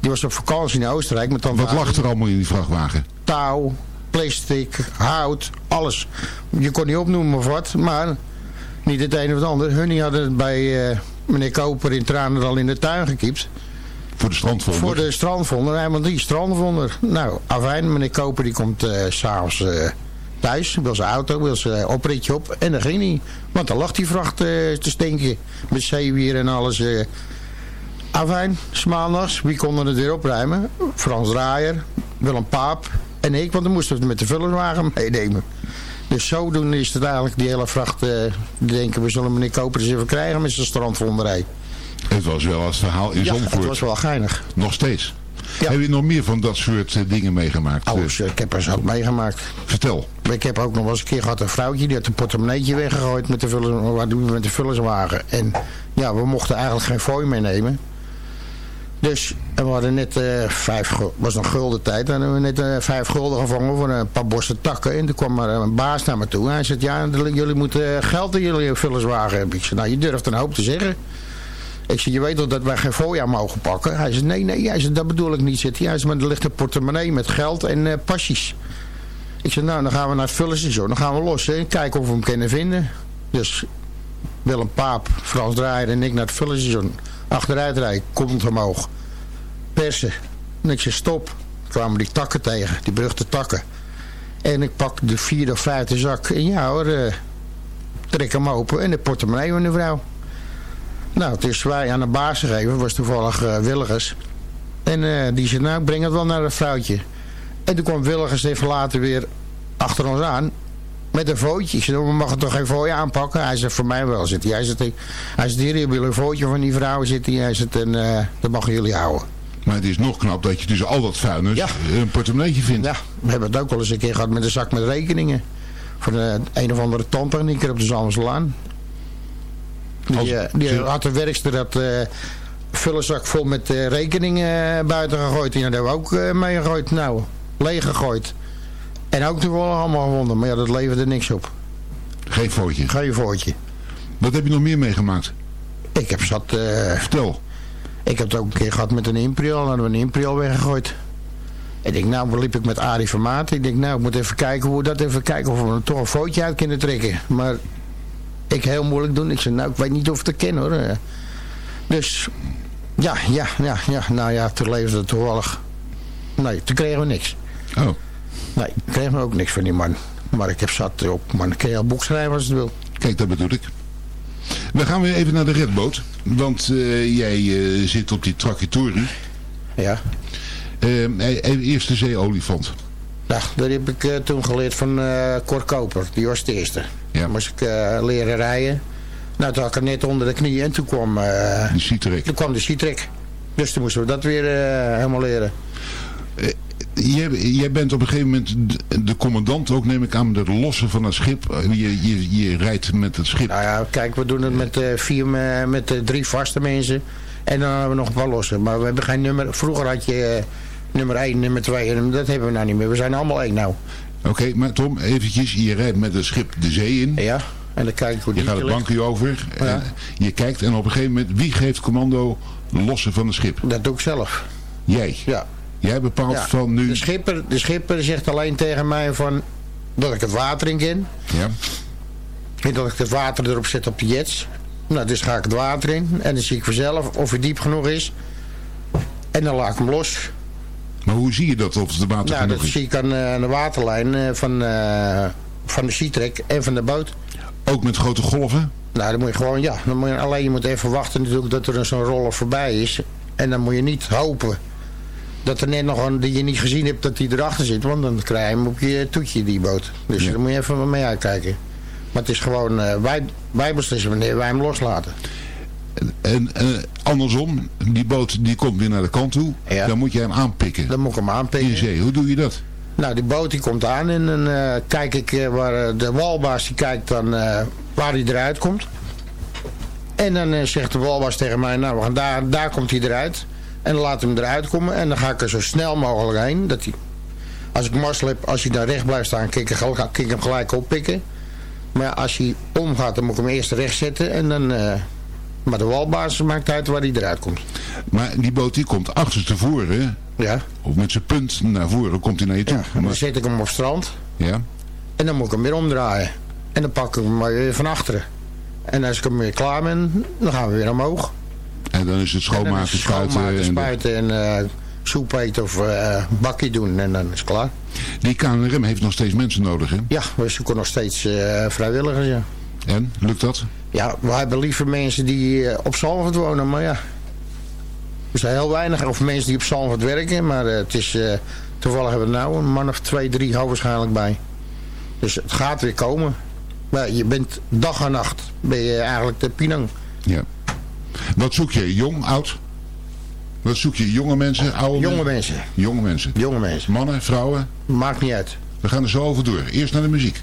die was op vakantie in Oostenrijk. Met dan Wat lag er allemaal in die vrachtwagen? Touw, plastic, hout, alles. Je kon niet opnoemen of wat, maar niet het een of het ander. Hun hadden het bij eh, meneer Koper in Tranendal in de tuin gekiept. Voor de strandvonder? Voor de strandvonder, helemaal die strandvonder. Nou, afijn, meneer Koper die komt eh, s'avonds eh, thuis, wil zijn auto, wil zijn opritje op. En dan ging hij, want dan lag die vracht te stinken. Met zeewier en alles. Afijn, 's maandags, wie konden het weer opruimen? Frans Draaier, Willem Paap en ik, want dan moesten we het met de vullerswagen meenemen. Dus zodoende is het eigenlijk die hele vracht, eh, denken we zullen meneer Koper eens even krijgen met zijn strandvonderij. Het was wel als verhaal in Ja, Zandvoort. het was wel geinig. Nog steeds. Heb je nog meer van dat soort eh, dingen meegemaakt? Oh, ik heb er zo ook meegemaakt. Vertel. Ik heb ook nog wel eens een keer gehad een vrouwtje die had een portemonneetje weggegooid met de, vullers, wat doen we met de vullerswagen. En ja, we mochten eigenlijk geen fooi meenemen. Dus en we hadden net eh vijf, was nog gulden tijd, en hadden we net eh, vijf gulden gevangen voor een paar bossen takken. En toen kwam er een baas naar me toe. Hij zei, ja, jullie moeten eh, geld in jullie vullerswagen hebben. Ik zei, nou, je durft een hoop te zeggen. Ik zei, je weet toch dat wij geen fooi aan mogen pakken? Hij zei, nee, nee, hij zei, dat bedoel ik niet. Zit hij zei, maar er ligt een portemonnee met geld en passies. Ik zei, nou, dan gaan we naar het. Dan gaan we los en kijken of we hem kunnen vinden. Dus Willem Paap, Frans Draaier en ik naar het vullenstation. Achteruit rijden, komt omhoog. Persen. En ik zei, stop. kwamen die takken tegen, die beruchte takken. En ik pak de vierde of vijfde zak. En ja hoor, eh, trek hem open. En de portemonnee van de vrouw. Nou, dus wij aan de baas gegeven, was toevallig eh, Willigers. En eh, die zei, nou, breng het wel naar het vrouwtje. En toen kwam Willigers even later weer achter ons aan. Met een vootje. Ik zei, nou, we mogen toch geen fooi aanpakken? Hij zei, voor mij wel, zit hij. Hij zei, hij zei hier jullie een footje van die vrouw, zit hij. Hij zei, en eh, dat mogen jullie houden. Maar het is nog knap dat je tussen al dat vuilnis een portemonneetje vindt. Ja, we hebben het ook wel eens een keer gehad met een zak met rekeningen. Voor de een of andere tandtechnieker op de Zalmslaan. Die, eh, die had de werkster dat eh vullenzak vol met eh, rekeningen eh, buiten gegooid. En dat hebben we ook eh, meegegooid. Nou, Leeg gegooid. En ook toen wel allemaal gewonnen. Maar ja, dat leverde niks op. Geen foutje. Geen voortje. Wat heb je nog meer meegemaakt? Ik heb zat... eh, Vertel. ik heb het ook een keer gehad met een Imperial. Dan hadden we een Imperial weggegooid. Ik denk, nou, liep ik met Arie Vermaat. Ik denk, nou, ik moet even kijken hoe we dat even kijken of we er toch een foutje uit kunnen trekken. Maar ik heel moeilijk doen. Ik zei, nou, ik weet niet of ik het ken hoor. Dus, ja, ja, ja, ja. Nou ja, toen leefde het toevallig. Nee, toen kregen we niks. Oh. Nee, toen kregen we ook niks van die man. Maar ik heb zat op, man, ik kan je al boek schrijven als het wil. Kijk, dat bedoel ik. We gaan weer even naar de redboot. Want eh, jij eh, zit op die Trakitori. Ja. Eh, eerst de zeeolifant. Nou, dat heb ik eh, toen geleerd van Cor Koper. Die was de eerste. Ja. Moest ik leren rijden. Nou, toen had ik het net onder de knie en toen kwam, De Citrek. toen kwam de Citrek. Dus toen moesten we dat weer helemaal leren. Jij, bent op een gegeven moment de, commandant ook, neem ik aan, de lossen van het schip. Eh, Je, je, je rijdt met het schip. Nou ja, kijk, we doen het met, eh, vier, me- met eh, drie vaste mensen. En dan hebben we nog een paar losse. Maar we hebben geen nummer. Vroeger had je eh, nummer 1, nummer 2. En dat hebben we nou niet meer. We zijn allemaal één nou. Oké, maar Tom, eventjes. Je rijdt met het schip de zee in. Ja, en dan kijk hoe Je gaat het bankje over. Ja. eh, je kijkt en op een gegeven moment, wie geeft commando lossen van het schip? Dat doe ik zelf. Jij. Ja. Jij bepaalt Ja. van nu... De schipper, de schipper zegt alleen tegen mij van dat ik het water in ken. Ja. En dat ik het water erop zet op de jets. Nou, dus ga ik het water in. En dan zie ik vanzelf of het diep genoeg is. En dan laat ik hem los. Maar hoe zie je dat of het water Nou, genoeg dat is? zie ik aan, eh, de waterlijn eh, van, eh, van de en van de boot. Ook met grote golven? Nou, dan moet je gewoon, ja. Dan moet je, alleen je moet even wachten natuurlijk dat er zo'n roller voorbij is. En dan moet je niet hopen dat er net nog een die je niet gezien hebt dat die erachter zit. Want dan krijg je hem op je toetje, die boot. Dus Ja. daar moet je even mee uitkijken. Maar het is gewoon, eh, wij, wij beslissen wanneer wij hem loslaten. En eh, andersom, die boot die komt weer naar de kant toe. Ja. Dan moet jij hem aanpikken. Dan moet ik hem aanpikken. In zee. Hoe doe je dat? Nou, die boot die komt aan en dan eh, kijk ik waar de walbaas die kijkt dan waar hij eruit komt. En dan zegt de walbaas tegen mij, nou we gaan daar, daar komt hij eruit. En dan laat hem eruit komen en dan ga ik er zo snel mogelijk heen. Dat hij, als ik mazzel heb, als hij daar recht blijft staan, kan ik, gel- kan ik hem gelijk oppikken. Maar ja, als hij omgaat, dan moet ik hem eerst recht zetten en dan... eh, maar de walbaas maakt uit waar hij eruit komt. Maar die boot die komt achterstevoren. Ja. Of met zijn punt naar voren komt hij naar je toe. ja. Dan Maar- zet ik hem op strand. ja. En dan moet ik hem weer omdraaien. En dan pak ik hem maar weer van achteren. En als ik hem weer klaar ben, dan gaan we weer omhoog. En dan is het En schoonmaken, is spuiten. schoonmaken, en spuiten en eh soep eten of eh bakje doen. En dan is het klaar. die KNRM heeft nog steeds mensen nodig, hè? Ja, we zoeken nog steeds eh, vrijwilligers, ja. En, lukt dat? Ja, we hebben liever mensen die op Zalvoort wonen, maar ja. Er zijn heel weinig, of mensen die op Zalvoort werken. Maar het is, toevallig hebben we nou een man of twee, drie hou waarschijnlijk bij. Dus het gaat weer komen. Maar je bent dag en nacht, ben je eigenlijk de pinang. Ja. Wat zoek je? Jong, oud? Wat zoek je? Jonge mensen, oude Jonge mensen? mensen, Jonge mensen. jonge mensen. Mannen, vrouwen? Maakt niet uit. We gaan er zo over door. Eerst naar de muziek.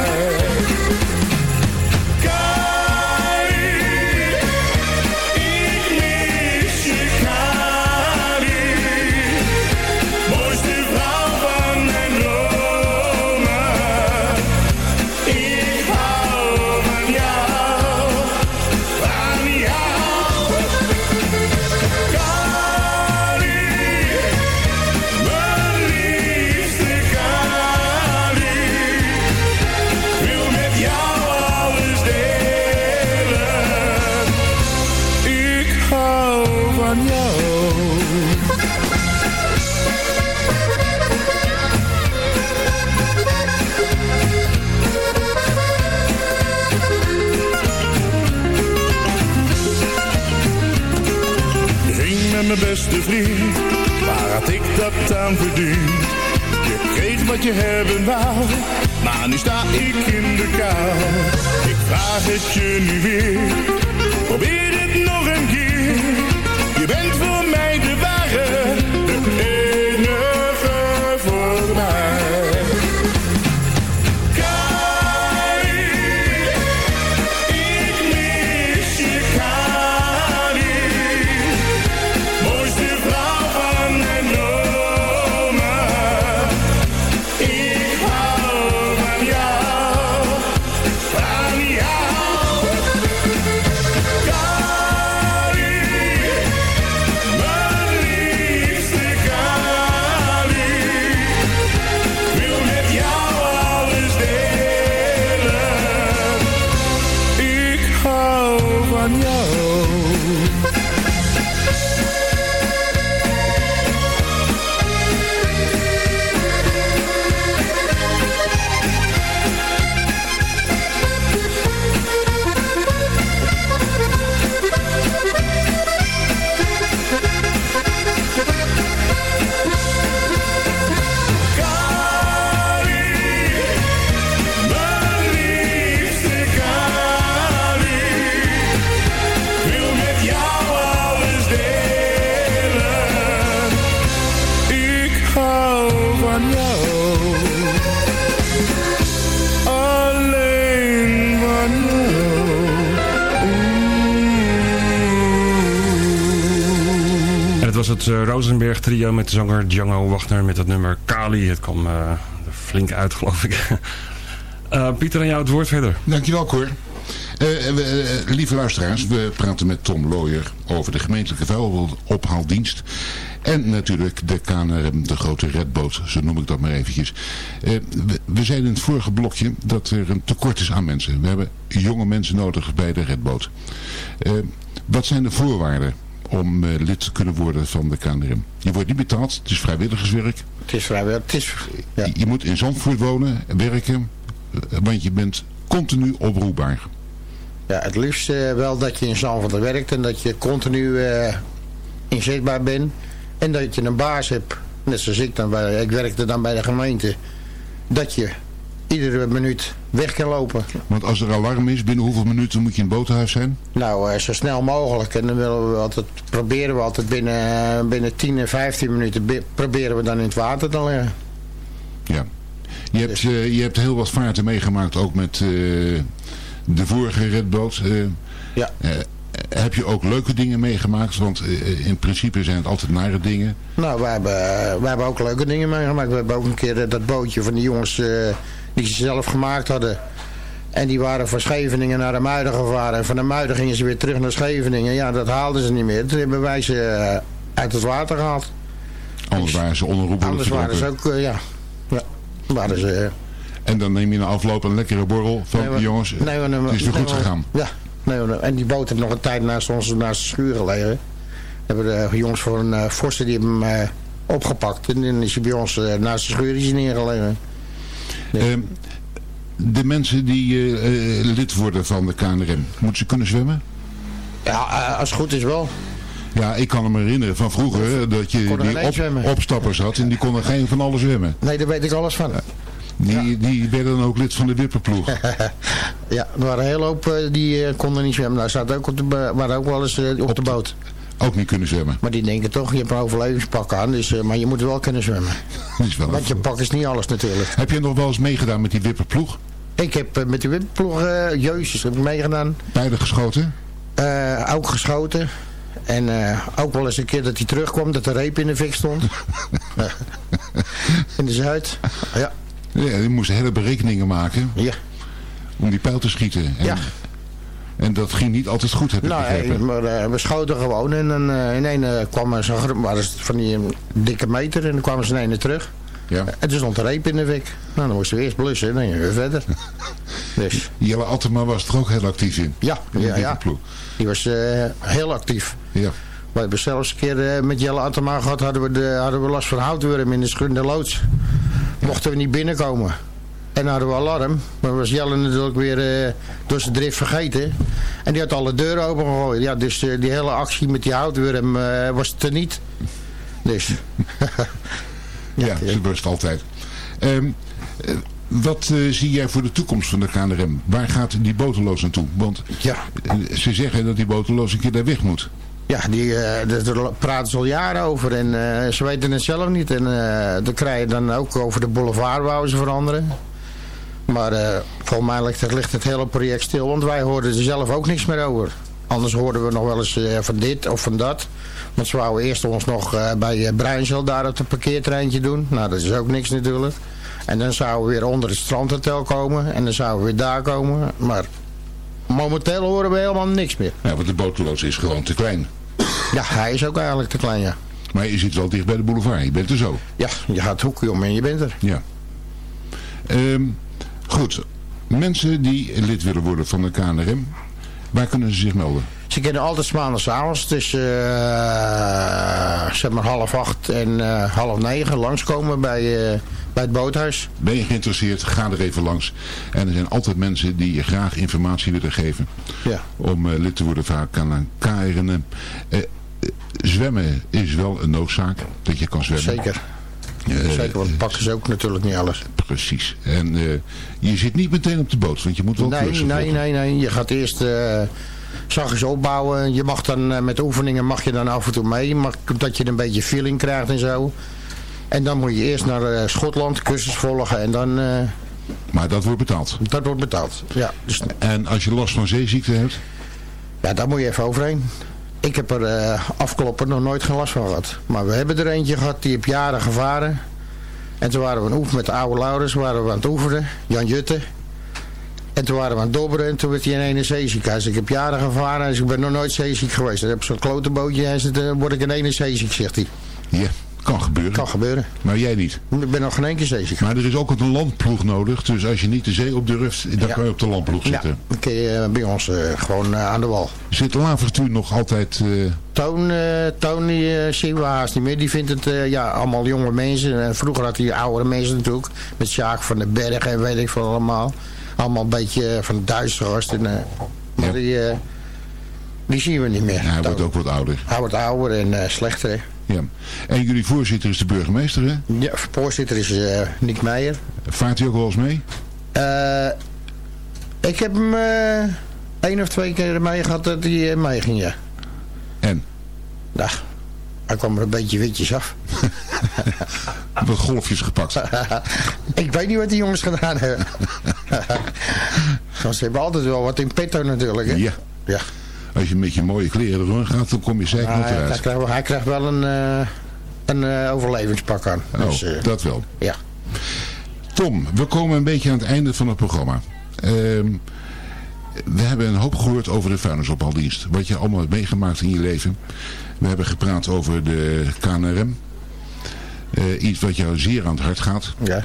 Waar had ik dat aan verdiend? Je kreeg wat je hebben wou, maar nu sta ik in de kou. Ik vraag het je nu weer, probeer het het eh, Rosenberg trio met de zanger Django Wagner met het nummer Kali. Het kwam eh, er flink uit geloof ik. Eh, Pieter, aan jou het woord verder. Dankjewel Cor. Eh, eh, lieve luisteraars, we praten met Tom Looyer over de gemeentelijke vuilophaaldienst. En natuurlijk de KNRM, de grote redboot, zo noem ik dat maar eventjes. Eh, we, we in het vorige blokje dat er een tekort is aan mensen. We hebben jonge mensen nodig bij de redboot. Eh, wat zijn de voorwaarden om eh, lid te kunnen worden van de KNRM? Je wordt niet betaald, het is vrijwilligerswerk. Het is vrijwillig. Het is, ja. Je moet in Zandvoort wonen, werken, eh, want je bent continu oproepbaar. Ja, het liefst eh, wel dat je in Zandvoort werkt en dat je continu inzetbaar bent. En dat je een baas hebt, net zoals ik dan, ik werkte dan bij de gemeente. Dat je iedere minuut weg kan lopen. Want als er alarm is, binnen hoeveel minuten moet je in het boothuis zijn? Nou, eh, zo snel mogelijk. En dan willen we altijd, proberen we altijd binnen, eh, binnen 10 en 15 minuten proberen we dan in het water te liggen. Ja. Je hebt, eh, je hebt heel wat vaarten meegemaakt, ook met de vorige redboot. Ja. heb je ook leuke dingen meegemaakt? Want in principe zijn het altijd nare dingen. Nou, we hebben, we hebben ook leuke dingen meegemaakt. We hebben ook een keer dat bootje van die jongens die ze zelf gemaakt hadden. En die waren van Scheveningen naar de Muiden gevaren. En van de Muiden gingen ze weer terug naar Scheveningen. Ja, dat haalden ze niet meer. Toen hebben wij ze eh, uit het water gehaald. Anders waren ze onherroepelijk Anders waren ze ook, eh, ja. ja. Waren ze, eh, En dan neem je na afloop een lekkere borrel van Nee, jongens. nee, het is weer goed gegaan. Ja, nee, en die boot heeft nog een tijd naast ons naast de schuur gelegen. Hebben de jongens voor een uh, die hebben hem opgepakt. En dan is hij bij ons naast de schuur is hij Ehm, de mensen die eh, eh, lid worden van de KNRM, moeten ze kunnen zwemmen? Ja, eh, als het goed is wel. Ja, ik kan me herinneren van vroeger dat je die op- opstappers had en die konden geen van alles zwemmen. Nee, daar weet ik alles van. Die, die werden dan ook lid van de wipperploeg. Ja, er waren een hele hoop die konden niet zwemmen. Daar zaten ook op de, waren ook wel eens op de boot. Ook niet kunnen zwemmen. Maar die denken toch, je hebt een overlevingspak aan. Dus, eh, maar je moet wel kunnen zwemmen. Dat is wel Want je pak is niet alles natuurlijk. Heb je nog wel eens meegedaan met die wipperploeg? Ik heb eh, met de wipperploeg, eh jezus, heb ik meegedaan. Beide geschoten? Ook geschoten. En ook wel eens een keer dat hij terugkwam, dat de reep in de fik stond. in de Zuid. Ja. Ja, die moesten hele berekeningen maken Ja. om die pijl te schieten. En, Ja. En dat ging niet altijd goed, heb ik Nou, begrepen. maar, eh, we schoten gewoon en dan eh, in een kwam zo'n gro- waren het van die eh, dikke meter en dan kwamen ze in ene terug. Ja. En toen stond de reep in de fik. Nou, dan moesten we eerst blussen en dan gingen we weer verder. Dus Jelle Attema was er ook heel actief in. ja, ja, ja. die was heel actief. Ja. We hebben zelfs een keer met Jelle Atema gehad, hadden we, de, hadden we last van houtworm in de schunde loods. Mochten we niet binnenkomen. En hadden we alarm. Maar was Jelle natuurlijk weer eh, door zijn drift vergeten. En die had alle deuren opengegooid. Ja, dus eh, die hele actie met die houtwurm eh, was er niet. Dus. Ja, ze rust altijd. Ehm, eh, wat zie jij voor de toekomst van de KNRM? Waar gaat die boteloos naartoe? Want ja. ze zeggen dat die boteloos een keer daar weg moet. Ja, die, daar praten ze al jaren over en ze weten het zelf niet. En dan krijg je dan ook over de boulevard wouden ze veranderen. Maar eh, volgens mij ligt het, ligt het hele project stil, want wij hoorden er zelf ook niks meer over. Anders hoorden we nog wel eens eh, van dit of van dat. Want ze wouden eerst ons nog eh, bij uh, Bruinzeel daar op het parkeertreintje doen. Nou, dat is ook niks natuurlijk. En dan zouden we weer onder het strandhotel komen. En dan zouden we weer daar komen. Maar momenteel horen we helemaal niks meer. Ja, want de boteloos is gewoon te klein. Ja, hij is ook eigenlijk te klein, ja. Maar je zit wel dicht bij de boulevard. Je bent er zo. Ja, je gaat het hoekje om en je bent er. Ja. Ehm, goed. Mensen die lid willen worden van de KNRM, waar kunnen ze zich melden? Ze kunnen altijd maandagavond tussen eh, zeg maar half acht en eh, half negen langskomen bij, eh, bij het boothuis. Ben je geïnteresseerd, ga er even langs. En er zijn altijd mensen die je graag informatie willen geven. Ja. Om lid te worden van een KNRM. Zwemmen is wel een noodzaak. Dat je kan zwemmen. Zeker. Zeker, want pakken ze ook natuurlijk niet alles. Precies. En eh, je zit niet meteen op de boot, want je moet wel Nee, klussen nee, volgen. nee, nee. Je gaat eerst uh, zachtjes opbouwen. Je mag dan eh, met oefeningen mag je dan af en toe mee. Mag, dat je een beetje feeling krijgt en zo. En dan moet je eerst naar Schotland, cursus volgen en dan... Maar dat wordt betaald. dat wordt betaald. Ja, dus, En als je last van zeeziekte hebt, ja, daar moet je even overheen. Ik heb er eh, afkloppen nog nooit geen last van gehad. Maar we hebben er eentje gehad, die heb jaren gevaren. En toen waren we aan oefenen met de oude Laurens, waren we aan het oefenen. Jan Jutte. En toen waren we aan het dobberen en toen werd hij in een zeeziek. Hij ik heb jaren gevaren, dus ik ben nog nooit zeeziek geweest. Dan heb ik zo'n klote bootje, hij zei, dan word ik in een zeeziek, zegt hij. ja, kan gebeuren. Kan gebeuren. Maar jij niet. Ik ben nog geen één keer zeeziek. Maar er is ook een landploeg nodig. Dus als je niet de zee op durft, dan Ja. kan je op de landploeg Ja, zitten. dan kun je eh, bij ons eh, gewoon eh, aan de wal. Zit Lavertuur nog altijd... eh, Toon, eh, zien we haast niet meer. Die vindt het ja, allemaal jonge mensen. En vroeger had hij oudere mensen natuurlijk. Met Sjaak van den Berg en weet ik veel allemaal. Allemaal een beetje van de Duitsers. En, maar Ja. die, die zien we niet meer. hij wordt ook wat ouder. Hij wordt ouder en slechter. Ja. En jullie voorzitter is de burgemeester, hè? Ja, voorzitter is eh Nick Meijer. Vaart hij ook wel eens mee? Eh, ik heb hem eh één of twee keer mee gehad dat hij mee ging, ja. En? Nou, hij kwam er een beetje witjes af. Wat golfjes gepakt. ik weet niet wat die jongens gedaan hebben. Ze hebben altijd wel wat in petto natuurlijk, hè? Ja. Ja. Als je met je mooie kleren erin gaat, dan kom je zeker Maar nog hij, hij, eruit. krijgt, wel- hij krijgt wel een, eh, een eh, overlevingspak aan. Oh, Dus, eh, dat wel. ja. Tom, we komen een beetje aan het einde van het programma. Ehm, we hebben een hoop gehoord over de vuilnisophaaldienst. Wat je allemaal hebt meegemaakt in je leven. We hebben gepraat over de KNRM. Iets wat jou zeer aan het hart gaat. Ja.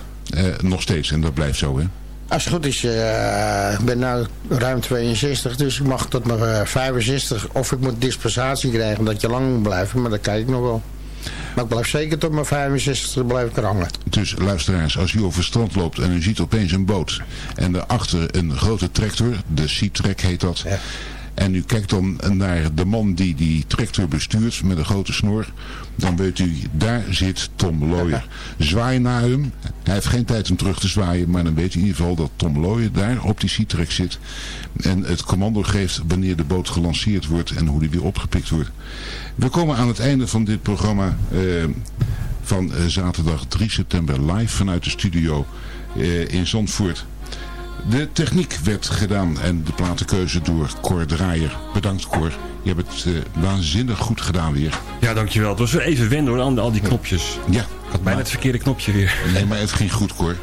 Nog steeds, en dat blijft zo, hè? Als het goed is, eh, ik ben nu ruim 62, dus ik mag tot mijn eh, 65. Of ik moet dispensatie krijgen dat je lang moet blijven, maar dat kijk ik nog wel. Maar ik blijf zeker tot mijn 65 blijf ik er hangen. Dus luisteraars, als u over het strand loopt en u ziet opeens een boot en daarachter een grote tractor, de Sea-Track heet dat. En u kijkt dan naar de man die die tractor bestuurt met een grote snor. Dan weet u, daar zit Tom Looyer. Zwaai naar hem. Hij heeft geen tijd om terug te zwaaien. Maar dan weet u in ieder geval dat Tom Looyer daar op die Sea-Track zit. En het commando geeft wanneer de boot gelanceerd wordt en hoe die weer opgepikt wordt. We komen aan het einde van dit programma eh, van eh, zaterdag 3 september live vanuit de studio eh, in Zandvoort. De techniek werd gedaan en de platenkeuze door Cor Draaier. Bedankt Cor. Je hebt het eh, waanzinnig goed gedaan weer. Ja, dankjewel. Het was weer even wennen hoor, aan al die knopjes. Ja. Ik had bijna het verkeerde knopje weer. Nee, maar het ging goed Cor.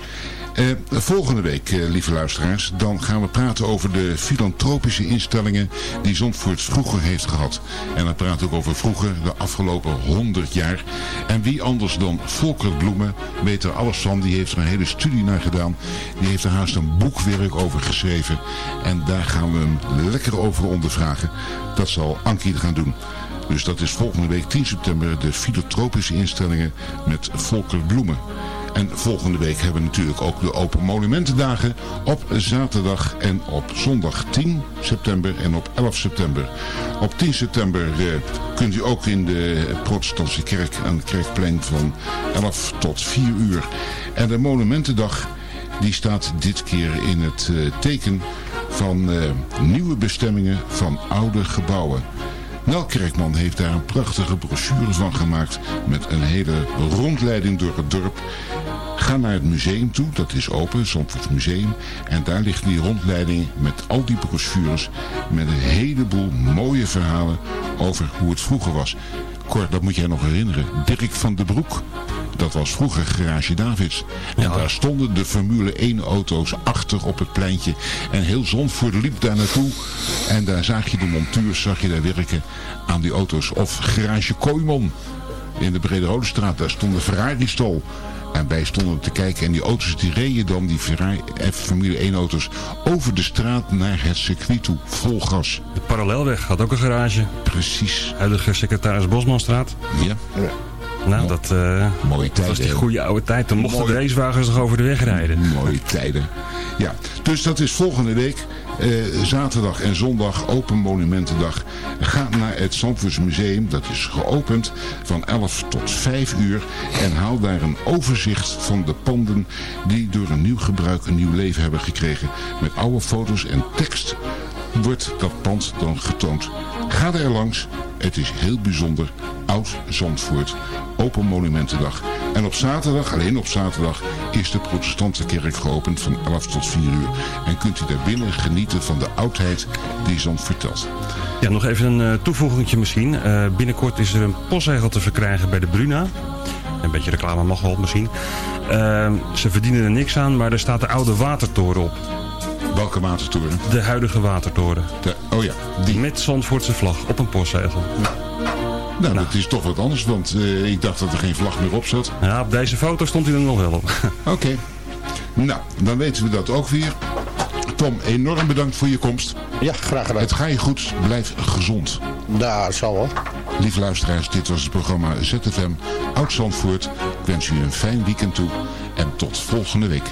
Eh, volgende week, eh, lieve luisteraars, dan gaan we praten over de filantropische instellingen die Zandvoort vroeger heeft gehad. En dan we ook over vroeger, de afgelopen 100 jaar. En wie anders dan Volker Bloemen weet er alles van. Die heeft er een hele studie naar gedaan. Die heeft er haast een boekwerk over geschreven. En daar gaan we hem lekker over ondervragen. Dat zal Ankie gaan doen. Dus dat is volgende week 10 september de filantropische instellingen met Volker Bloemen. En volgende week hebben we natuurlijk ook de Open Monumentendagen op zaterdag en op zondag 10 september en op 11 september. Op 10 september eh, kunt u ook in de protestantse kerk aan het kerkplein van 11 tot 4 uur. En de Monumentendag die staat dit keer in het eh, teken van eh, nieuwe bestemmingen van oude gebouwen. Nel Kerkman heeft daar een prachtige brochure van gemaakt met een hele rondleiding door het dorp. Ga naar het museum toe, dat is open, Zandvoort Museum. En daar ligt die rondleiding met al die brochures met een heleboel mooie verhalen over hoe het vroeger was. Cor, dat moet jij nog herinneren. Dirk van den Broek, dat was vroeger Garage Davids. En daar stonden de Formule 1 auto's achter op het pleintje. En heel Zandvoort liep daar naartoe. En daar zag je de montuurs, zag je daar werken aan die auto's. Of Garage Kooiman in de Brede Rode Straat. Daar stond de Ferrari-stal. En wij stonden te kijken en die auto's die reden dan, die Ferrari, eh, Formule 1 auto's, over de straat naar het circuit toe, vol gas. De parallelweg had ook een garage. Precies. Huidige secretaris Bosmanstraat. Ja. Nou, dat, eh, Mooie dat was die goede oude tijd. Dan mochten de racewagens nog over de weg rijden. Mooie tijden. Ja, dus dat is volgende week. eh, zaterdag en zondag Open Monumentendag. Ga naar het Zandvoorts Museum. Dat is geopend van 11 tot 5 uur. En haal daar een overzicht van de panden die door een nieuw gebruik een nieuw leven hebben gekregen. Met oude foto's en tekst wordt dat pand dan getoond. Ga er langs. Het is heel bijzonder. Oud Zandvoort. Open Monumentendag. En op zaterdag, alleen op zaterdag, is de protestantse kerk geopend van 11 tot 4 uur. En kunt u daar binnen genieten van de oudheid die Zand vertelt. Ja, nog even een uh, toevoegingje misschien. Uh, binnenkort is er een postzegel te verkrijgen bij de Bruna. Een beetje reclame mag wel misschien. Uh, ze verdienen er niks aan, maar er staat de oude watertoren op. Welke watertoren? De huidige watertoren. De, oh ja, die. Met Zandvoortse vlag op een postzegel. Nou, dat is toch wat anders, want uh, ik dacht dat er geen vlag meer op zat. Ja, op deze foto stond hij er nog wel op. Oké. Okay. Nou, dan weten we dat ook weer. Tom, enorm bedankt voor je komst. Ja, graag gedaan. Het gaat je goed. Blijf gezond. Daar zal wel. Lieve luisteraars, dit was het programma ZFM Oud-Zandvoort. Ik wens u een fijn weekend toe en tot volgende week.